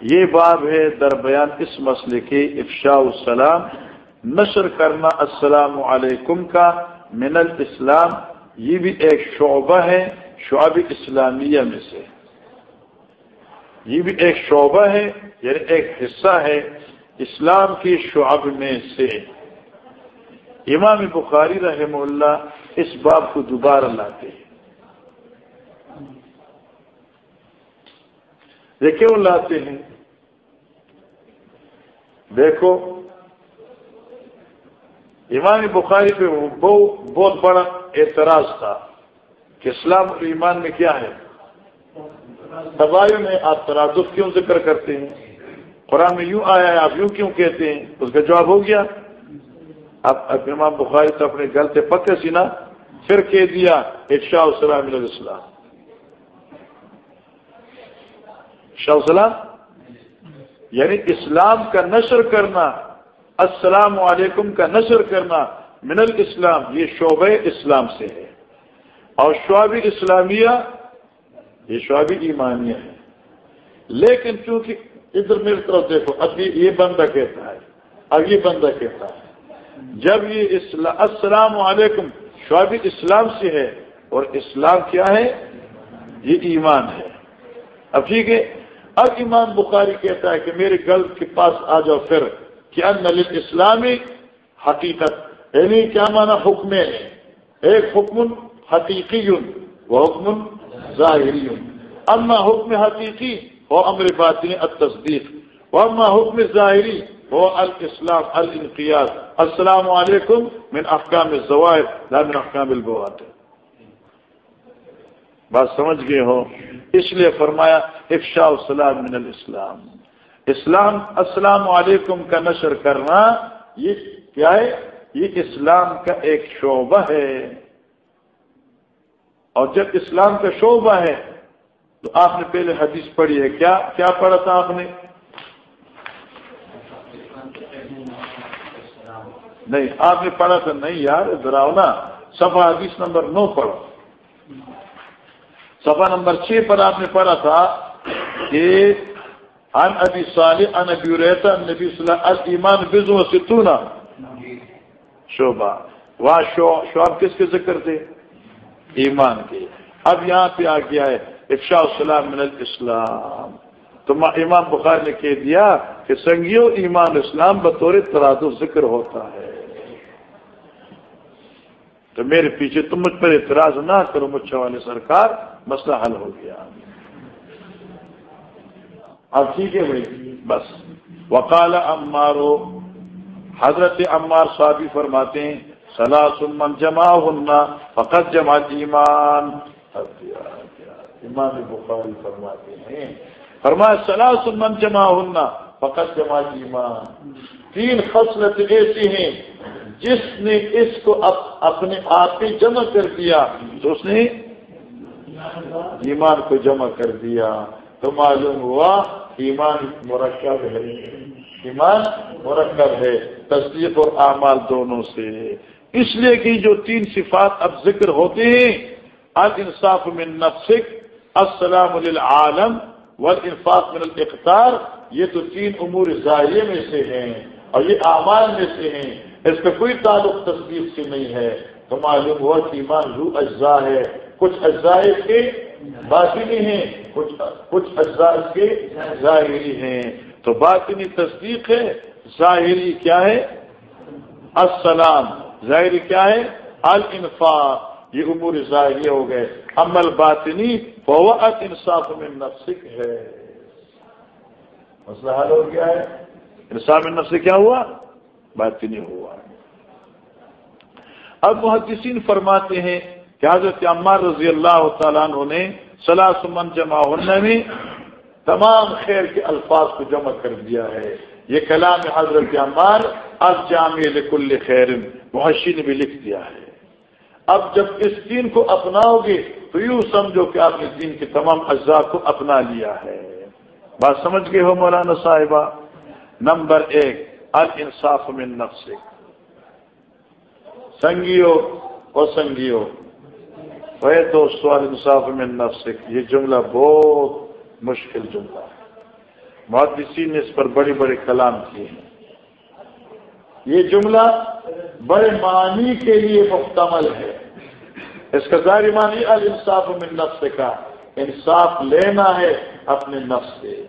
یہ باب ہے در بیان اس مسئلے کے افشاء السلام، نشر کرنا السلام علیکم کا من الاسلام، یہ بھی ایک شعبہ ہے شعب اسلامیہ میں سے۔ یہ بھی ایک شعبہ ہے یعنی ایک حصہ ہے اسلام کی شعب میں سے۔ امام بخاری رحم اللہ اس باب کو دوبارہ لاتے ہیں۔ یہ کیوں لاتے ہیں۔ دیکھو۔ امام بخاری پہ بہت بڑا اعتراض تھا کہ اسلام اور ایمان میں کیا ہے۔ تباہیوں میں آپ ترادف کیوں ذکر کرتے ہیں؟ قرآن میں یوں آیا ہے، آپ یوں کیوں کہتے ہیں؟ اس کا جواب ہو گیا۔ اب امام بخاری تو اپنے گل سے پکے سینا پھر کہہ دیا افشاء السلام علیہ السلام۔ شاہ السلام. یعنی اسلام کا نشر کرنا، السلام علیکم کا نشر کرنا من الاسلام، یہ شعبہ اسلام سے ہے۔ اور شعب اسلامیہ، یہ شعبی ایمانیہ ہے۔ لیکن چونکہ ادھر میری طرف دیکھو، اب یہ بندہ کہتا ہے۔ اب یہ بندہ کہتا ہے۔ جب یہ السلام علیکم شعبی اسلام سے ہے، اور اسلام کیا ہے؟ یہ ایمان ہے۔ اب ٹھیک ہے؟ اب ایمان بخاری کہتا ہے کہ میرے گل کے پاس آ جاؤ پھر کیا نل اسلامی حقیقت یعنی کیا مانا حکم ایک حکم حقیقی وہ حکم ظاہری اما حکم حقیقی، وہ امر باطنی التصدیق۔ وہ اما حکم ظاہری، وہ الاسلام الانقیاد السلام علیکم من افکام لا من افکام البوات بات سمجھ گئے ہو۔ اس لیے فرمایا افشا السلام من الاسلام۔ اسلام، السلام علیکم کا نشر کرنا، یہ کیا ہے؟ یہ اسلام کا ایک شعبہ ہے۔ اور جب اسلام کا شعبہ ہے، تو آپ نے پہلے حدیث پڑھی ہے۔ کیا کیا پڑھا تھا آپ نے؟ نہیں، آپ نے پڑھا تھا۔ نہیں یار دراؤنا سفا حدیث نمبر نو پڑھو۔ سفا نمبر چھ پر آپ نے پڑھا تھا کہ ان ابی صالح ان ابی ریتا نبی صلی اللہ المان بزو ستونا شعبہ. وہاں شعب کس کے ذکر تھے؟ ایمان کے. اب یہاں پہ آ گیا ہے افشا السلام من الاسلام. تو امام بخار نے کہہ دیا کہ سنگیو ایمان اسلام بطور تراد ذکر ہوتا ہے. تو میرے پیچھے تم مجھ پر اعتراض نہ کرو، مجھ والے سرکار مسئلہ حل ہو گیا۔ اب ٹھیک ہے بھائی، بس۔ وکال امارو حضرت عمار صحابی فرماتے ہیں سلا سمن جمع ہونا فقط جمع ایمان ایمان بخاری فرماتے ہیں، فرمایا سلا سمن جمع ہونا فقط جمع ایمان تین خصلت ایسی ہیں، جس نے اس کو اپنے آپ ہی جمع کر دیا، تو اس نے ایمان کو جمع کر دیا تو معلوم ہوا ایمان مرکب ہے۔ ایمان مرکب ہے۔ تصدیق اور اعمال دونوں سے۔ اس لیے کہ جو تین صفات اب ذکر ہوتے ہیں، الانصاف من نفسک، السلام للعالم والانفاق من الاقتار، یہ تو تین امور ظاہریے میں سے ہیں اور یہ اعمال میں سے ہیں۔ اس کا کوئی تعلق تصدیق سے نہیں ہے۔ تو معلوم ہوا کہ ایمان رو اجزاء ہے۔ کچھ اجزاء کے باطنی ہیں، کچھ کچھ اجزاء کے ظاہری ہیں۔ تو باطنی تصدیق ہے، ظاہری کیا ہے؟ السلام۔ ظاہری کیا ہے؟ الفا یہ امور ظاہری ہو گئے۔ عمل باطنی فوت انصاف میں نفسک ہے۔ مسئلہ حل ہو گیا ہے۔ انصاف میں نفس کیا ہوا؟ باطنی ہوا۔ اب محدثین فرماتے ہیں کہ حضرت عمار رضی اللہ تعالیٰ عنہ نے صلاح جمع ہونے میں تمام خیر کے الفاظ کو جمع کر دیا ہے۔ یہ کلام حضرت عمار اب جامع لکل خیر محشی نے بھی لکھ دیا ہے۔ اب جب اس دین کو اپناؤ گے تو یوں سمجھو کہ آپ نے دین کے تمام اجزاء کو اپنا لیا ہے۔ بات سمجھ گئے ہو مولانا صاحبہ؟ نمبر ایک، الانصاف من نفسک۔ سنگیو اور سنگیو۔ وہ تو سوال انصاف میں نفسک یہ جملہ بہت مشکل جملہ ہے۔ محدثین نے اس پر بڑے بڑے کلام کیے ہیں۔ یہ جملہ بڑے معنی کے لیے مختمل ہے۔ اس کا ظاہر معنی الانصاف من نفس کا انصاف لینا ہے اپنے نفس سے۔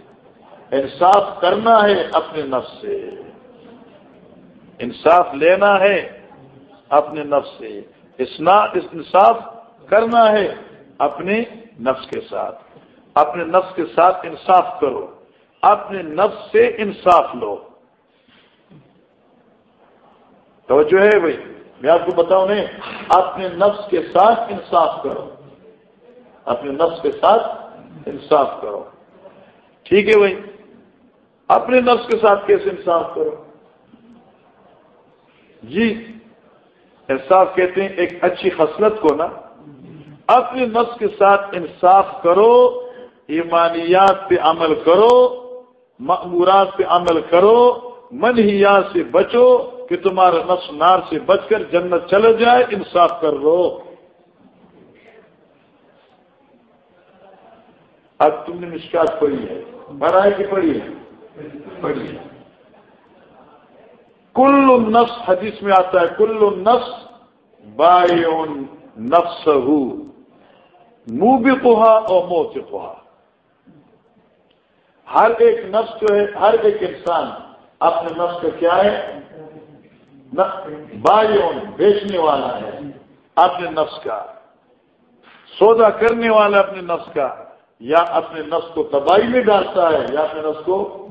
انصاف کرنا ہے اپنے نفس سے۔ انصاف لینا ہے اپنے نفس سے۔ انصاف کرنا ہے اپنے نفس کے ساتھ۔ اپنے نفس کے ساتھ انصاف کرو۔ اپنے نفس سے انصاف لو۔ توجہ ہے بھائی، میں آپ کو بتاؤں نہیں، اپنے نفس کے ساتھ انصاف کرو۔ اپنے نفس کے ساتھ انصاف کرو۔ ٹھیک ہے بھائی، اپنے نفس کے ساتھ کیسے انصاف کرو؟ جی انصاف کہتے ہیں ایک اچھی خصلت کو نا اپنے نفس کے ساتھ انصاف کرو، ایمانیات پہ عمل کرو معمورات پہ عمل کرو منحیات سے بچو کہ تمہارا نفس نار سے بچ کر جنت چل جائے، انصاف کر لو۔ اب تم نے مشکات پڑھی ہے بڑھائے کہ پڑھی ہے؟ پڑھی ہے۔ کل نفس حدیث میں آتا ہے، کل نفس بایون نفس ہو منہ بھی کوہا اور موت سے کوہا ہر ایک نفس جو ہے، ہر ایک انسان اپنے نفس کا کیا ہے؟ بایون بیچنے والا ہے اپنے نفس کا۔ سودا کرنے والا اپنے نفس کا۔ یا اپنے نفس کو تباہی میں ڈالتا ہے یا اپنے نفس کو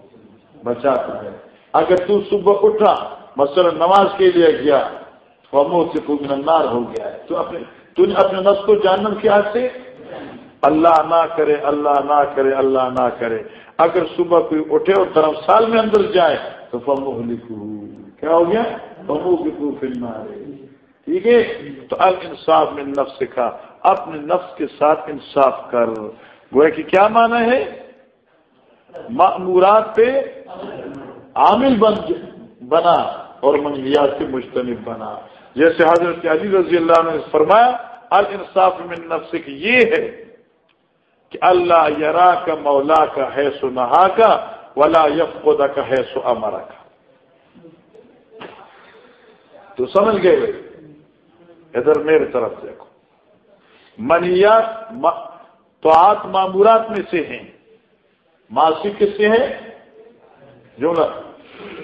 بچاتا ہے۔ اگر تو صبح اٹھا، مثلا نماز کے لیے گیا فمو سے نار ہو گیا ہے۔ تو اپنے، تو نے اپنے نفس کو جاننا کیا سے اللہ نہ کرے، اللہ نہ کرے، اللہ نہ کرے۔ اگر صبح کوئی اٹھے اور دھرم سال میں اندر جائے تو فمو لکھو کیا ہو گیا؟ فمو لکھو پھر ٹھیک ہے؟ تو ال انصاف میں نفس کا، اپنے نفس کے ساتھ انصاف کر۔ وہ کہ کیا مانا ہے؟ معمورات پہ عامل بن، بنا اور منگیات سے مشتمل بنا۔ جیسے حضرت علی رضی اللہ نے فرمایا، الانصاف من نفس یہ ہے کہ اللہ یرا کا مولا کا ہے سو نہا کا ولا یف خدا کا ہے سو امرا کا تو سمجھ گئے؟ بھائی ادھر میرے طرف دیکھو۔ منیات تو آت معمورات میں سے ہیں۔ ماسی کس سے ہے؟ جو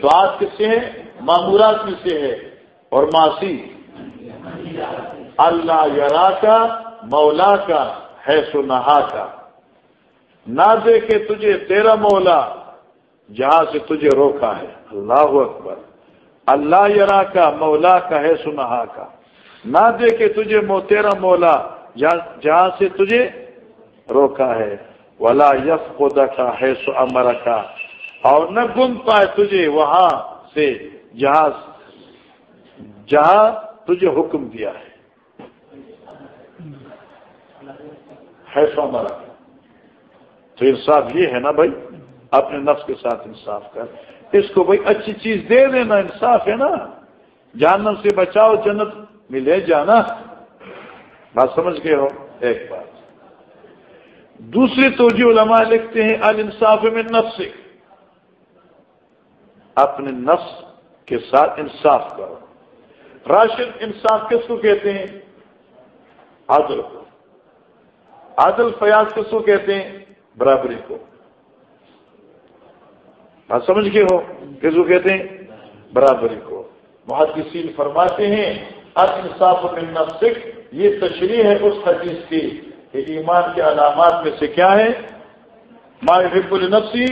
تو آج کس سے ہے؟ معمورات میں سے ہے۔ اور ماسی اللہ یرا کا مولا کا ہے سو نہا کا نہ دیکھے تجھے تیرا مولا، جہاں سے تجھے روکا ہے۔ اللہ اکبر۔ اللہ یرا کا، مولا کا ہے، سنہا کا۔ نہ دیکھے تجھے مو، تیرا مولا، جہاں سے تجھے روکا ہے۔ ولا یف کو کا ہے سو امر کا اور نہ گم پائے تجھے وہاں سے، جہاں جہاں تجھے حکم دیا ہے۔ ہے سو امرا تو انصاف یہ ہے نا بھائی، اپنے نفس کے ساتھ انصاف کر۔ اس کو بھائی اچھی چیز دے دینا، انصاف ہے نا۔ جانم سے بچاؤ، جنت ملے جانا۔ بات سمجھ گئے ہو؟ ایک بات۔ دوسری توجہ علماء لکھتے ہیں، الانصاف میں نفس اپنے نفس کے ساتھ انصاف کرو۔ راشد، انصاف کس کو کہتے ہیں؟ عادل کو۔ عادل فیاض کس کو کہتے ہیں؟ برابری کو۔ بات سمجھ گئے ہو؟ کس کو کہتے ہیں؟ برابری کو۔ محدثین فرماتے ہیں انصاف من نفسک، یہ تشریح ہے اس حدیث کی کہ ایمان کے علامات میں سے کیا ہے؟ ما يحب النفسی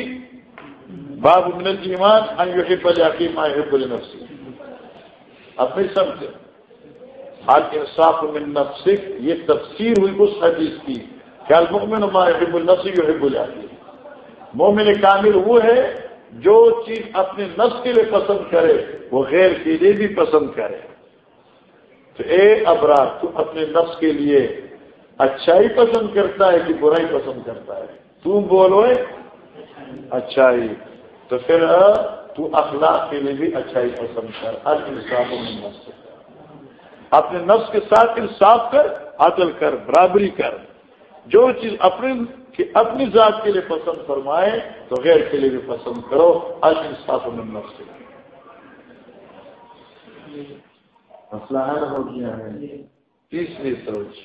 باب من الایمان، ان يحب الاخي ما يحب النفسی اب نہیں سمجھے انصاف من نفسک، یہ تفسیر ہوئی اس حدیث کی۔ کہ المؤمن ما يحب النفسی يحب الاخي مومن کامل وہ ہے جو چیز اپنے نفس کے لیے پسند کرے، وہ غیر کے لیے بھی پسند کرے۔ تو اے ابرار، تو اپنے نفس کے لیے اچھائی پسند کرتا ہے کہ برائی پسند کرتا ہے؟ تم بولو اچھائی۔ تو پھر تو اخلاق کے لیے بھی اچھائی پسند کر، ہر انصاف نفس اپنے نفس کے ساتھ انصاف کر، عدل کر، برابری کر۔ جو چیز اپنے اپنی ذات کے لیے پسند فرمائے تو غیر کے لیے بھی پسند کرو ہر انصاف نفس مسئلہ حل ہو گیا ہے۔ تیسری سوچ۔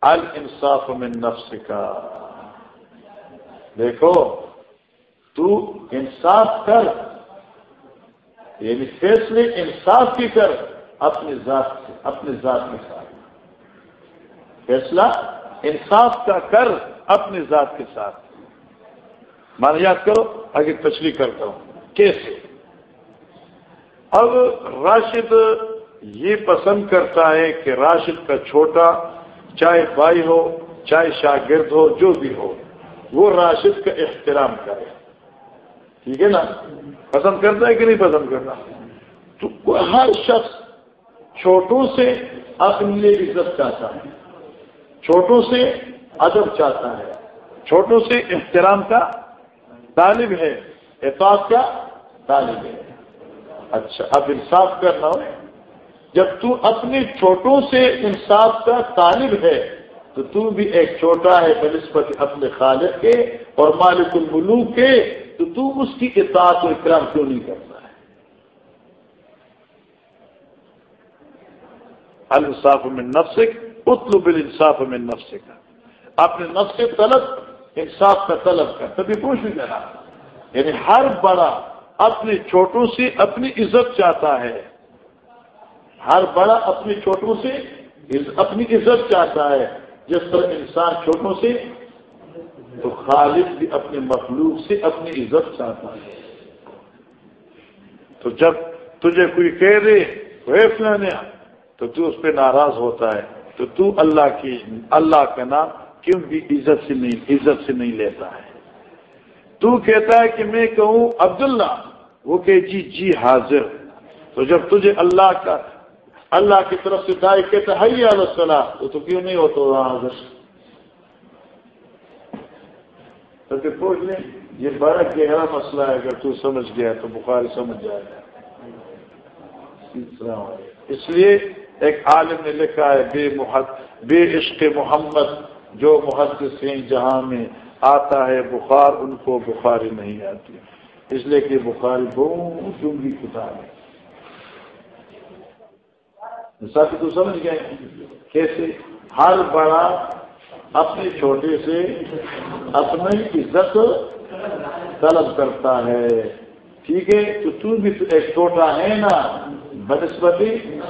الانصاف من نفس کا دیکھو، تو انصاف کر۔ یعنی فیصلے انصاف کی کر اپنی ذات سے، اپنی ذات کے ساتھ۔ فیصلہ انصاف کا کر اپنی ذات کے ساتھ۔ مان یاد کرو، آگے تشریح کرتا ہوں۔ کیسے؟ اب راشد یہ پسند کرتا ہے کہ راشد کا چھوٹا، چاہے بھائی ہو، چاہے شاگرد ہو، جو بھی ہو، وہ راشد کا احترام کرے۔ ٹھیک ہے نا؟ پسند کرتا ہے کہ نہیں پسند کرتا؟ تو ہر شخص چھوٹوں سے اپنے لیے عزت چاہتا ہے۔ چھوٹوں سے ادب چاہتا ہے۔ چھوٹوں سے احترام کا طالب ہے۔ احتاط کا طالب ہے۔ اچھا اب انصاف کرنا ہو۔ جب تو اپنے چھوٹوں سے انصاف کا طالب ہے، تو تو بھی ایک چھوٹا ہے بنسبت اپنے خالق کے اور مالک الملوک کے، تو تو اس کی اطاعت و اکرام کیوں نہیں کرتا ہے؟ الصاف میں نفسک؟ اطلب الانصاف میں نفس کا اپنے نفس سے طلب، انصاف کا طلب کر۔ تبھی پوچھ بھی دینا یعنی ہر بڑا اپنے چھوٹوں سے اپنی عزت چاہتا ہے۔ ہر بڑا اپنے چھوٹوں سے اپنی عزت چاہتا ہے۔ جس طرح انسان چھوٹوں سے، تو خالد بھی اپنے مخلوق سے اپنی عزت چاہتا ہے۔ تو جب تجھے کوئی کہہ دے فیصلہ تو تو اس پہ ناراض ہوتا ہے۔ تو تو اللہ کی اللہ کا نام کیوں بھی عزت سے نہیں عزت سے نہیں لیتا ہے؟ تو کہتا ہے کہ میں کہوں، عبداللہ، وہ کہ جی جی حاضر۔ تو جب تجھے اللہ کا اللہ کی طرف سے دائیں کہتے ہے السلام تو تو کیوں نہیں ہوتا حاضر؟ تو پوچھ لیں، یہ بڑا گہرا مسئلہ ہے، اگر تو سمجھ گیا تو بخاری سمجھ جائے گا۔ اس لیے ایک عالم نے لکھا ہے، بے محد، بے عشق محمد، جو محدث ہیں جہاں میں آتا ہے، بخار ان کو بخاری نہیں آتی۔ اس لیے کہ بخاری بہت ڈونگی کتاب ہے۔ سب تو سمجھ گئے کیسے ہر بڑا اپنے چھوٹے سے اپنی عزت طلب کرتا ہے۔ ٹھیک ہے، تو تو بھی ایک چھوٹا ہے نا۔ بنسبتی؟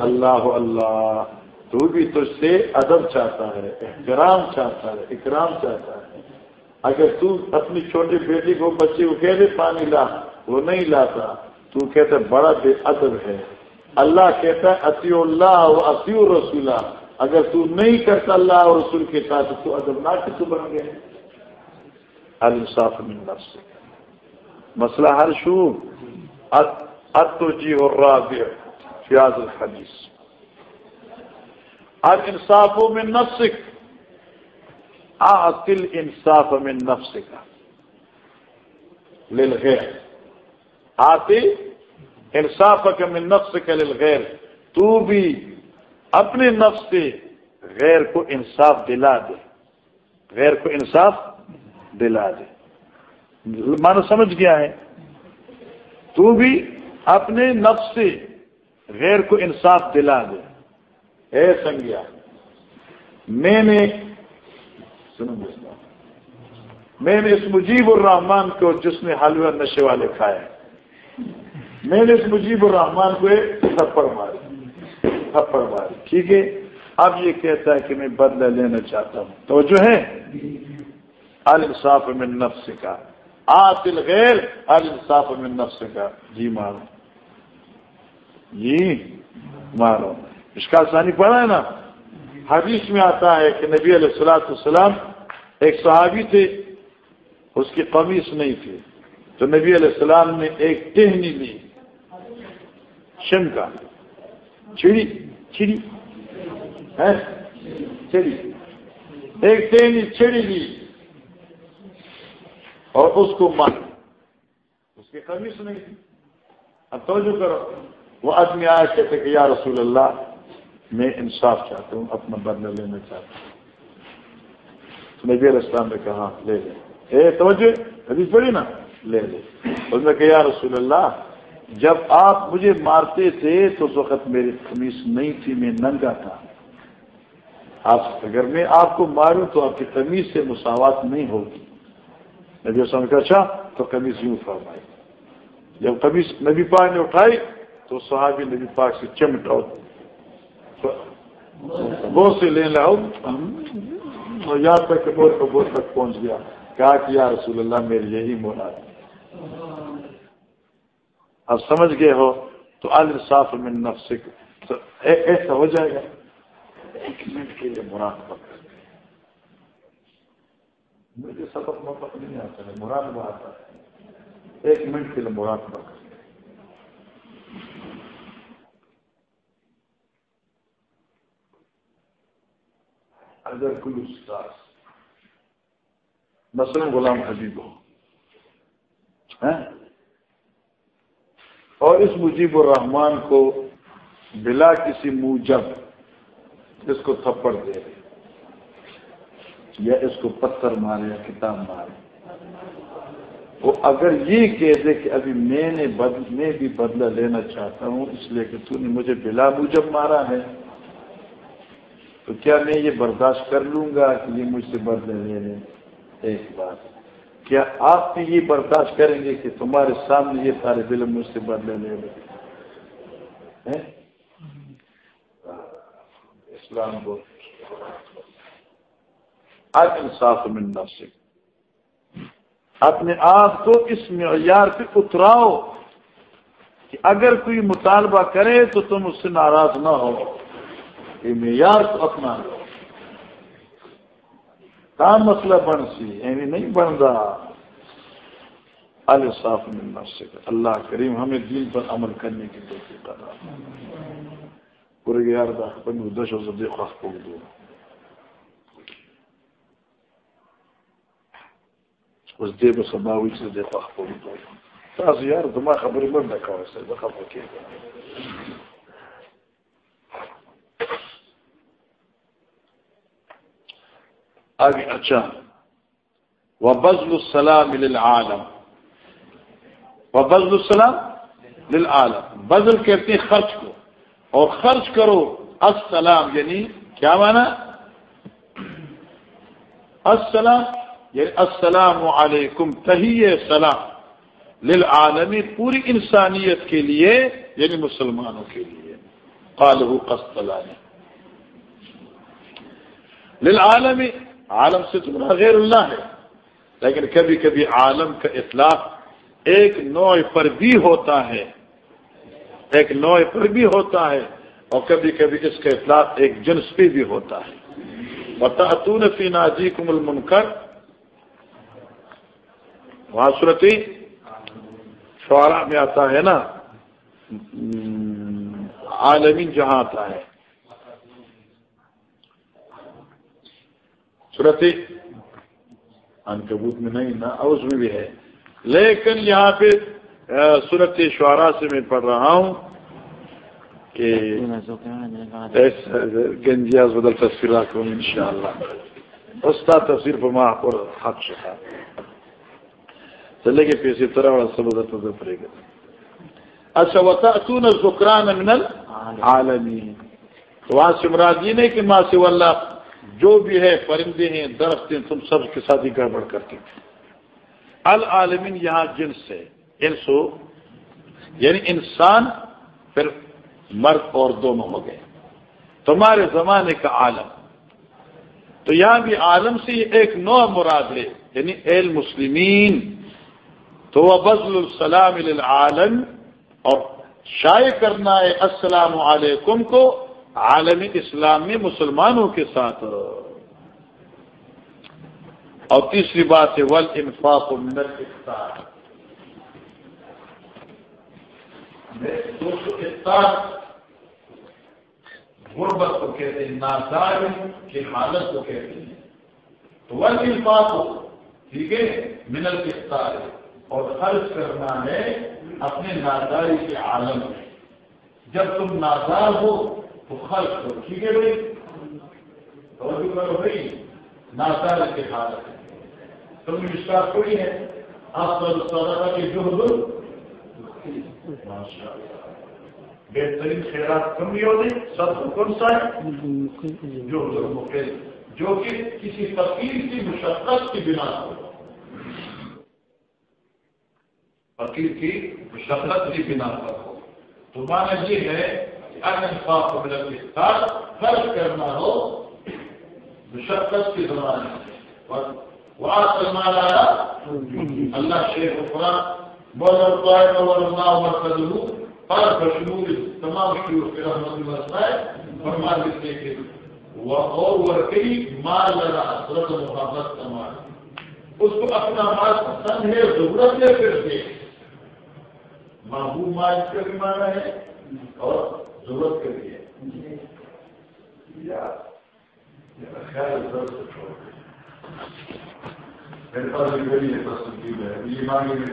اللہ اللہ۔ تو بھی تجھ سے ادب چاہتا ہے، احترام چاہتا ہے، اکرام چاہتا ہے۔ اگر تو اپنی چھوٹی بیٹی کو بچے کو کہہ دے، پانی لا، وہ نہیں لاتا۔ تو کہتے بڑا بے ادب ہے۔ اللہ کہتا ہے اتی اللہ و اتی رسولہ اگر تو نہیں کرتا اللہ اور رسول کے ساتھ، تو ادب نہ تو بن گئے۔ الصاف من نفس مسئلہ ہر شو ات جی اور رابع فیاض الحدیث. الانصاف من نفسك اعطل انصاف من نفسك للغير آتے انصاف کا من نفس کا للغیر. تو بھی اپنے نفس سے غیر کو انصاف دلا دے. غیر کو انصاف دلا دے. مانو سمجھ گیا ہے؟ تو بھی اپنے نفس سے غیر کو انصاف دلا دے۔ اے سنگیا، میں نے میں نے اس مجیب الرحمان کو جس نے حلوہ نشے والے کھائے میں نے اس مجیب الرحمان کو ایک تھپڑ ماری۔ تھپڑ ماری۔ ٹھیک ہے؟ اب یہ کہتا ہے کہ میں بدلہ لینا چاہتا ہوں۔ تو جو ہے؟ الصاف میں نفس کا آتل غیر الصاف میں نفس کا جی مارو جی مارو۔ اس کا ثانی پڑا ہے نا؟ حدیث میں آتا ہے کہ نبی علیہ السلاۃ السلام ایک صحابی تھے، اس کی قمیص نہیں تھی۔ تو نبی علیہ السلام نے ایک ٹہنی لی، شم کا۔ چڑی چڑی چڑی ایک ٹہنی چڑی لی اور اس کو مار۔ اس کی قمیص نہیں تھی۔ اب توجہ کرو۔ وہ آدمی آیا کہتے کہ یا رسول اللہ، میں انصاف چاہتا ہوں، اپنا بدلہ لینا چاہتا ہوں۔ نبی علیہ السلام نے کہا، لے لے۔ اے، توجہ، حدیث پڑی نا؟ لے لے۔ اس نے کہا، یا رسول اللہ، جب آپ مجھے مارتے تھے تو اس وقت میری قمیص نہیں تھی، میں ننگا تھا۔ آپ، اگر میں آپ کو ماروں تو آپ کی قمیص سے مساوات نہیں ہوگی۔ نبی السلام نے کہا اچھا تو قمیص یوں فرمائی۔ جب قمیص نبی پاک نے اٹھائی تو صحابی نبی پاک سے چمٹاؤ بہت سے لے لاؤ۔ یاد تک کہ بہت بہت تک پہنچ گیا۔ کہا کہ یا رسول اللہ میری یہی مراد اب سمجھ گئے ہو تو الصاف من نفسک۔ تو ایسا ہو جائے گا۔ ایک منٹ کے لیے مراد پکڑ مجھے سبق موقع نہیں آتا ہے، مراد وہ آتا ہے۔ ایک منٹ کے لیے مراد پکڑ اگر کوئی استاد مثلا غلام حبیب ہو ہاں، اور اس مجیب الرحمان کو بلا کسی موجب اس کو تھپڑ دے یا اس کو پتھر مارے یا کتاب مارے وہ اگر یہ کہہ دے کہ ابھی میں نے میں بھی بدلہ لینا چاہتا ہوں، اس لیے کہ تو نے مجھے بلا موجب مارا ہے۔ تو کیا میں یہ برداشت کر لوں گا کہ یہ مجھ سے بدلہ لے لیں ایک بات۔ کیا آپ بھی یہ برداشت کریں گے کہ تمہارے سامنے یہ سارے علم مجھ سے بدلے لے لیں اسلام بول۔ آج انصاف من نفسک۔ اپنے آپ کو اس معیار پہ اتراؤ کہ اگر کوئی مطالبہ کرے تو تم اس سے ناراض نہ ہو۔ یہ معیار کو اپنا لو کام مسئلہ بن سی یعنی نہیں بن رہا۔ الصاف من اللہ کریم ہمیں دین پر عمل کرنے کی توفیق کر رہا پورے یار دش و دیکھو دو۔ اوس دې به سبا وي چې د خپل تاسو یار دما خبرې مې نه کوي څه د خبرې کې آگے اچھا. وبزل السلام للعالم. وبزل السلام للعالم. بزل کہتے ہیں خرچ کو. اور خرچ کرو السلام یعنی کیا مانا السلام یعنی السلام علیکم تہی سلام للعالمی پوری انسانیت کے لیے یعنی مسلمانوں کے لیے۔ قالہ قسطلانی۔ للعالمی عالم سے تمہارا غیر اللہ ہے، لیکن کبھی کبھی عالم کا اطلاق ایک نوع پر بھی ہوتا ہے۔ ایک نوع پر بھی ہوتا ہے، اور کبھی کبھی اس کا اطلاق ایک جنس پہ بھی ہوتا ہے۔ بتاتون فی ناجیکم المنکر وہاں صورتی شعرا میں آتا ہے نا؟ عالمین جہاں آتا ہے۔ صورتی انکبوت میں نہیں نا اس میں بھی ہے۔ لیکن یہاں پہ صورت شعرا سے میں پڑھ رہا ہوں کہ گنجیاز بدل تصویر ان شاء اللہ استاد تصویر پر ماں پر حق شکا۔ چلے گے پیسے طرح والا سب ادھر پڑے گا اچھا وتا تو نہ زکران من عالمی وہاں سے مراد یہ نہیں کہ ماں سے اللہ جو بھی ہے، پرندے ہیں، درخت ہیں، تم سب کے ساتھ ہی گڑبڑ کرتے العالمین یہاں جنس ہے انسو یعنی انسان، پھر مرد اور دونوں ہو گئے۔ تمہارے زمانے کا عالم۔ تو یہاں بھی عالم سے یہ ایک نو مراد ہے یعنی اے مسلمین تو وہ بزل السلام عالم اور شائع کرنا ہے السلام علیکم کو عالمی اسلام میں مسلمانوں کے ساتھ۔ اور تیسری بات ہے ول انفاق و منت غربت کو کہتے ہیں نازار کی حالت کو کہتے ہیں۔ تو ول انفاق ٹھیک ہے منل کفتار اور خرچ کرنا ہے اپنے ناداری کے عالم میں۔ جب تم نازار ہو تو خرچ کرو، ٹھیک ہے بھائی؟ اور بھی کرو بھائی نازار کے حالت میں۔ تم اس کا کوئی ہے آپ کے جو بہترین خیرات کم بھی ہوتے سب کو کون سا ہے؟ جو کہ کسی فقیر کی مشقت کی بنا پر۔ فقیر کی مشقت کی بنا پر ہو۔ تو مانا یہ ہے کہ اگر قبل ساتھ فرض کرنا ہو، مشقت کے زمانے میں۔ وہاں سلمان آیا اللہ شیخ قرآن بول اللہ پر بشنور تمام شروع کے رحمت اللہ ہے فرمان دیتے کہ اور ورکی مال لگا حضرت محبت کا مال اس کو اپنا مال پسند ہے، ضرورت ہے، پھر سے محبوب مال کا بھی مانا ہے اور ضرورت کے لیے خیال میرے پاس بھی بڑی ہے تصدیق ہے۔ یہ مانگے میں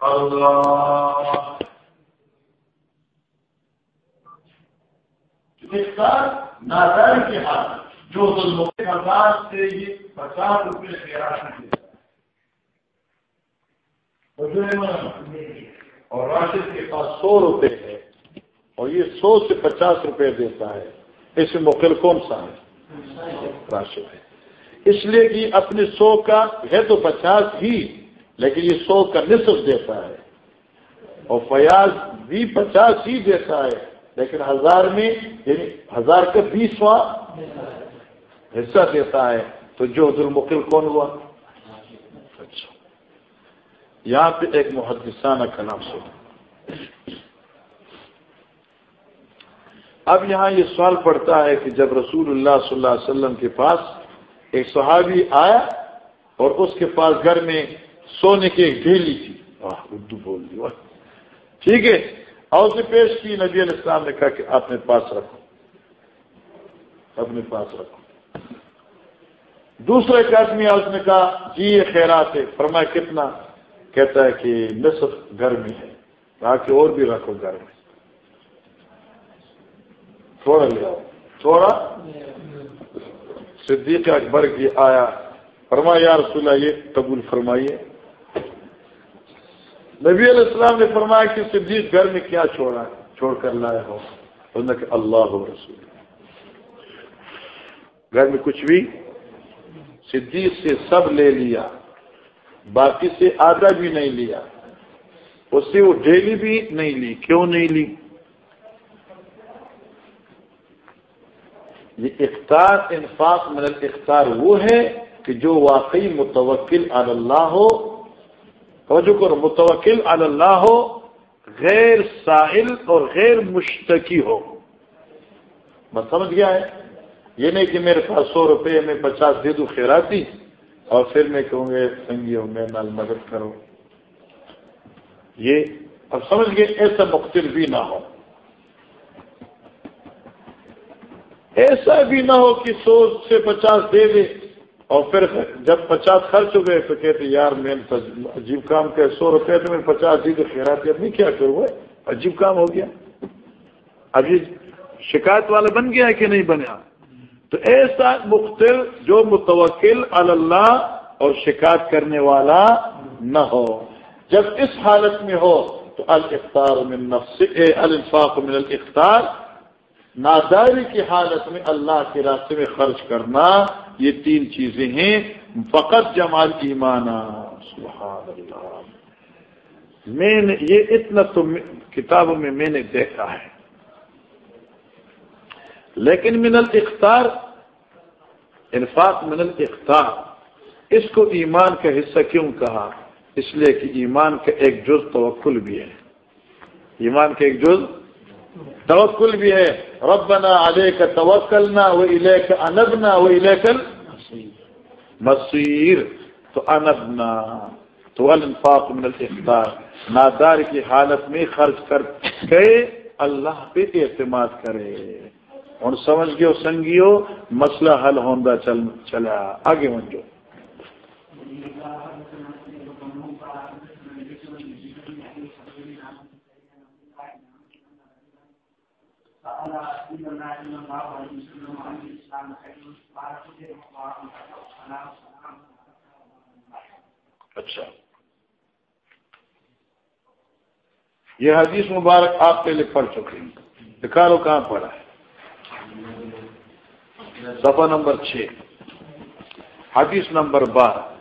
اللہ۔ کے ہاتھ جو پچاس سے یہ پچاس روپئے اور راشد کے پاس سو روپے ہے اور یہ سو سے پچاس روپے دیتا ہے۔ اس میں موقع کون سا ہے؟ راشد ہے۔ اس لیے کہ اپنے سو کا ہے تو پچاس ہی، لیکن یہ سو کا نصف دیتا ہے۔ اور فیاض بھی پچاس ہی دیتا ہے، لیکن ہزار میں یعنی ہزار کا بیسواں حصہ دیتا ہے، تو جو ظلمقل کون ہوا؟ اچھا۔ یہاں پہ ایک محدثانہ کلام سن اب یہاں یہ سوال پڑتا ہے کہ جب رسول اللہ صلی اللہ علیہ وسلم کے پاس ایک صحابی آیا اور اس کے پاس گھر میں سونے کی ایک ڈھیلی تھی۔ اردو بول دی ٹھیک ہے۔ اور اسے پیش کی، نبی علیہ السلام نے کہا کہ اپنے پاس رکھو۔ اپنے پاس رکھو۔ دوسرے ایک آدمی اس نے کہا جی یہ خیرات ہے۔ فرمایا، کتنا؟ کہتا ہے کہ نصف گھر میں ہے۔ کہا کہ اور بھی رکھو گھر میں تھوڑا لے آؤ۔ تھوڑا؟ صدیق اکبر کی آیا۔ فرمایا رسول اللہ، یہ قبول فرمائیے۔ نبی علیہ السلام نے فرمایا کہ صدیق گھر میں کیا چھوڑا چھوڑ کر لایا ہو۔ کہ اللہ رسول گھر میں کچھ بھی صدیق سے سب لے لیا، باقی سے آدھا بھی نہیں لیا۔ اس سے وہ ڈیلی بھی نہیں لی، کیوں نہیں لی؟ یہ اختار انفاق من اختار وہ ہے کہ جو واقعی متوکل اللہ ہو، توجہ کرو، متوکل اللہ ہو، غیر ساحل اور غیر مشتقی ہو۔ میں سمجھ گیا ہے؟ یہ نہیں کہ میرے پاس سو روپے میں پچاس دے دوں، خیراتی۔ اور پھر میں کہوں گے سنگیوں میں نال مدد کرو۔ یہ اب سمجھ گئے، ایسا مختلف بھی نہ ہو۔ ایسا بھی نہ ہو کہ سو سے پچاس دے دے۔ اور پھر جب پچاس خرچ ہو گئے، تو کہتے یار، میں عجیب کام کہ سو روپے تو میں پچاس دی تو خیراتی۔ اب نہیں کیا کروں عجیب کام ہو گیا۔ ابھی شکایت والا بن گیا کہ نہیں بنیا؟ تو ایسا مختلف جو متوکل اللہ اور شکایت کرنے والا نہ ہو۔ جب اس حالت میں ہو تو الفطار من نفس الفاق من الفطار ناداری کی حالت میں اللہ کے راستے میں خرچ کرنا، یہ تین چیزیں ہیں۔ فقط جمال ایمانا سبحان اللہ۔ میں نے یہ اتنا تو کتابوں میں میں نے دیکھا ہے۔ لیکن من الاختار انفاق من الاختار اس کو ایمان کا حصہ کیوں کہا؟ اس لیے کہ ایمان کا ایک جز توکل بھی ہے۔ ایمان کا ایک جز توکل بھی ہے۔ ربنا علیہ کا توکل نہ وہ الہ کا انبنا وہ الہ کل مصیر تو انبنا، تو الفاق من الاختار نادار کی حالت میں خرچ کر کے اللہ پہ اعتماد کرے۔ ہوں سمجھ گئے سنگیو، مسئلہ حل ہوتا چل، چلا، آگے منجو اچھا۔ یہ حدیث مبارک آپ پہلے پڑھ چکے ہیں۔ دکھا لو کہاں پڑھا ہے۔ صفحہ نمبر چھ۔ حدیث نمبر بارہ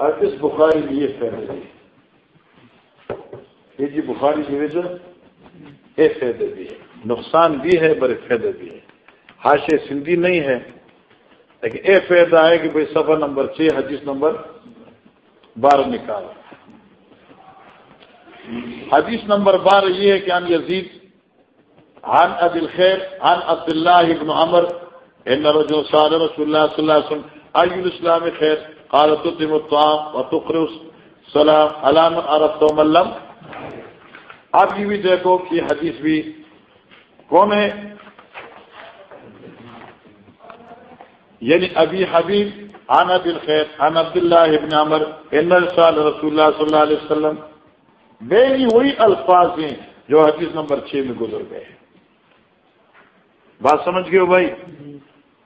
حدیث بخاری بھی یہ فائدے یہ جی بخاری کی وجہ یہ فائدے بھی ہے۔ نقصان بھی ہے، بڑے فائدے بھی ہے حاشے سندھی نہیں ہے۔ لیکن یہ فائدہ ہے کہ بھائی سفر نمبر چھ، حدیث نمبر بارہ نکال۔ حدیث نمبر بارہ یہ ہے کہ ان یزید عن ابي الخير، عن عبد الله بن عمر ان رجل سال رسول الله صلى الله عليه وسلم اي الاسلام خير؟ قال، تطعم الطعام وتقرا السلام. على من عرفت ومن لم؟ آپ یہ بھی دیکھو کہ حدیث بھی کون ہے؟ یعنی ابی حبیب، عن ابي الخير عن عبد الله بن عمر ان رسول الله صلى الله عليه وسلم، بینی وہی الفاظ ہیں جو حدیث نمبر چھ میں گزر گئے ہیں۔ بات سمجھ گئے ہو بھائی؟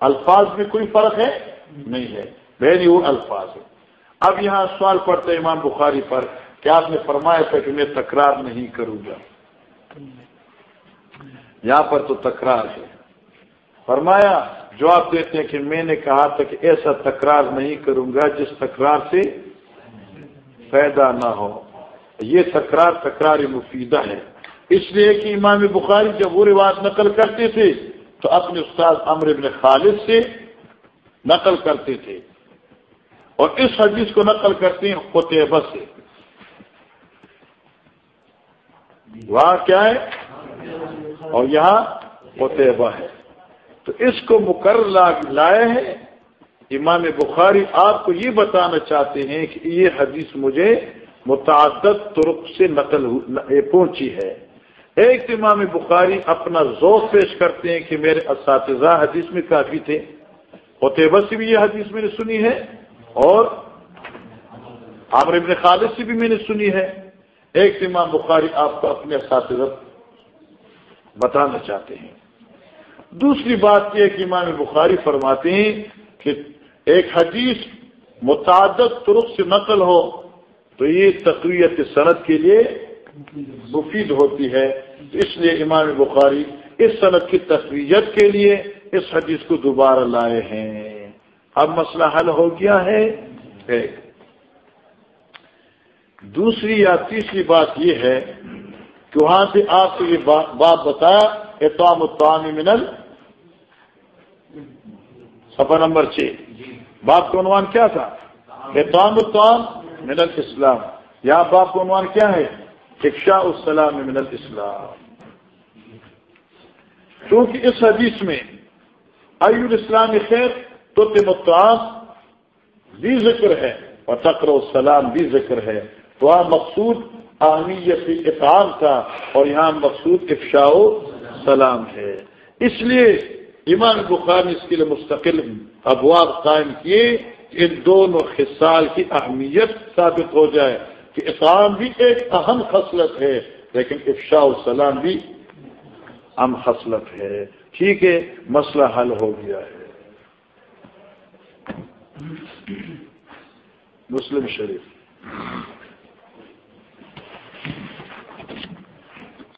الفاظ میں کوئی فرق ہے؟ نہیں ہے۔ بہن وہ الفاظ ہے۔ اب یہاں سوال پڑتا ہے امام بخاری پر کہ آپ نے فرمایا تھا کہ میں تکرار نہیں کروں گا۔ یہاں پر تو تکرار ہے۔ فرمایا جواب دیتے ہیں کہ میں نے کہا تھا کہ ایسا تکرار نہیں کروں گا جس تکرار سے پیدا نہ ہو۔ یہ تکرار تکرار مفیدہ ہے۔ اس لیے کہ امام بخاری جب وہ رواج نقل کرتے تھے۔ تو اپنے استاد امر ابن خالد سے نقل کرتے تھے۔ اور اس حدیث کو نقل کرتے ہیں قطبہ سے۔ وہاں کیا ہے؟ اور یہاں قطبہ ہے۔ تو اس کو مقرر لائے ہیں امام بخاری آپ کو یہ بتانا چاہتے ہیں کہ یہ حدیث مجھے متعدد ترک سے نقل پہنچی ہے۔ ایک امام بخاری اپنا ذوق پیش کرتے ہیں کہ میرے اساتذہ حدیث میں کافی تھے قطبہ سے بھی یہ حدیث میں نے سنی ہے اور عامر ابن خالد سے بھی میں نے سنی ہے۔ ایک امام بخاری آپ کو اپنے اساتذہ بتانا چاہتے ہیں۔ دوسری بات یہ کہ امام بخاری فرماتے ہیں کہ ایک حدیث متعدد طرق سے نقل ہو تو یہ تقویت صنعت کے لیے مفید ہوتی ہے۔ اس لیے امام بخاری اس صنعت کی تقویت کے لیے اس حدیث کو دوبارہ لائے ہیں۔ اب مسئلہ حل ہو گیا ہے۔ ایک۔ دوسری یا تیسری بات یہ ہے کہ وہاں سے آپ کو یہ بات بتایا احتام الطعام منل سفر نمبر چھ۔ باپ کا عنوان کیا تھا؟ احتام الطعام من الاسلام۔ یا باپ کا عنوان کیا ہے؟ شکشا السلام من الاسلام. کیونکہ اس حدیث میں ایو الاسلام خیر تو تمطعام بھی ذکر ہے اور تقر السلام بھی ذکر ہے. تو آپ مقصود اہمیت اطعام تھا اور یہاں مقصود افشاء سلام ہے. اس لیے ایمان بخار نے اس کے لیے مستقل ابواب قائم کیے ان دونوں خصال کی اہمیت ثابت ہو جائے. کہ اسلام بھی ایک اہم خصلت ہے، لیکن افشاء السلام بھی اہم خصلت ہے۔ ٹھیک ہے، مسئلہ حل ہو گیا ہے۔ مسلم شریف۔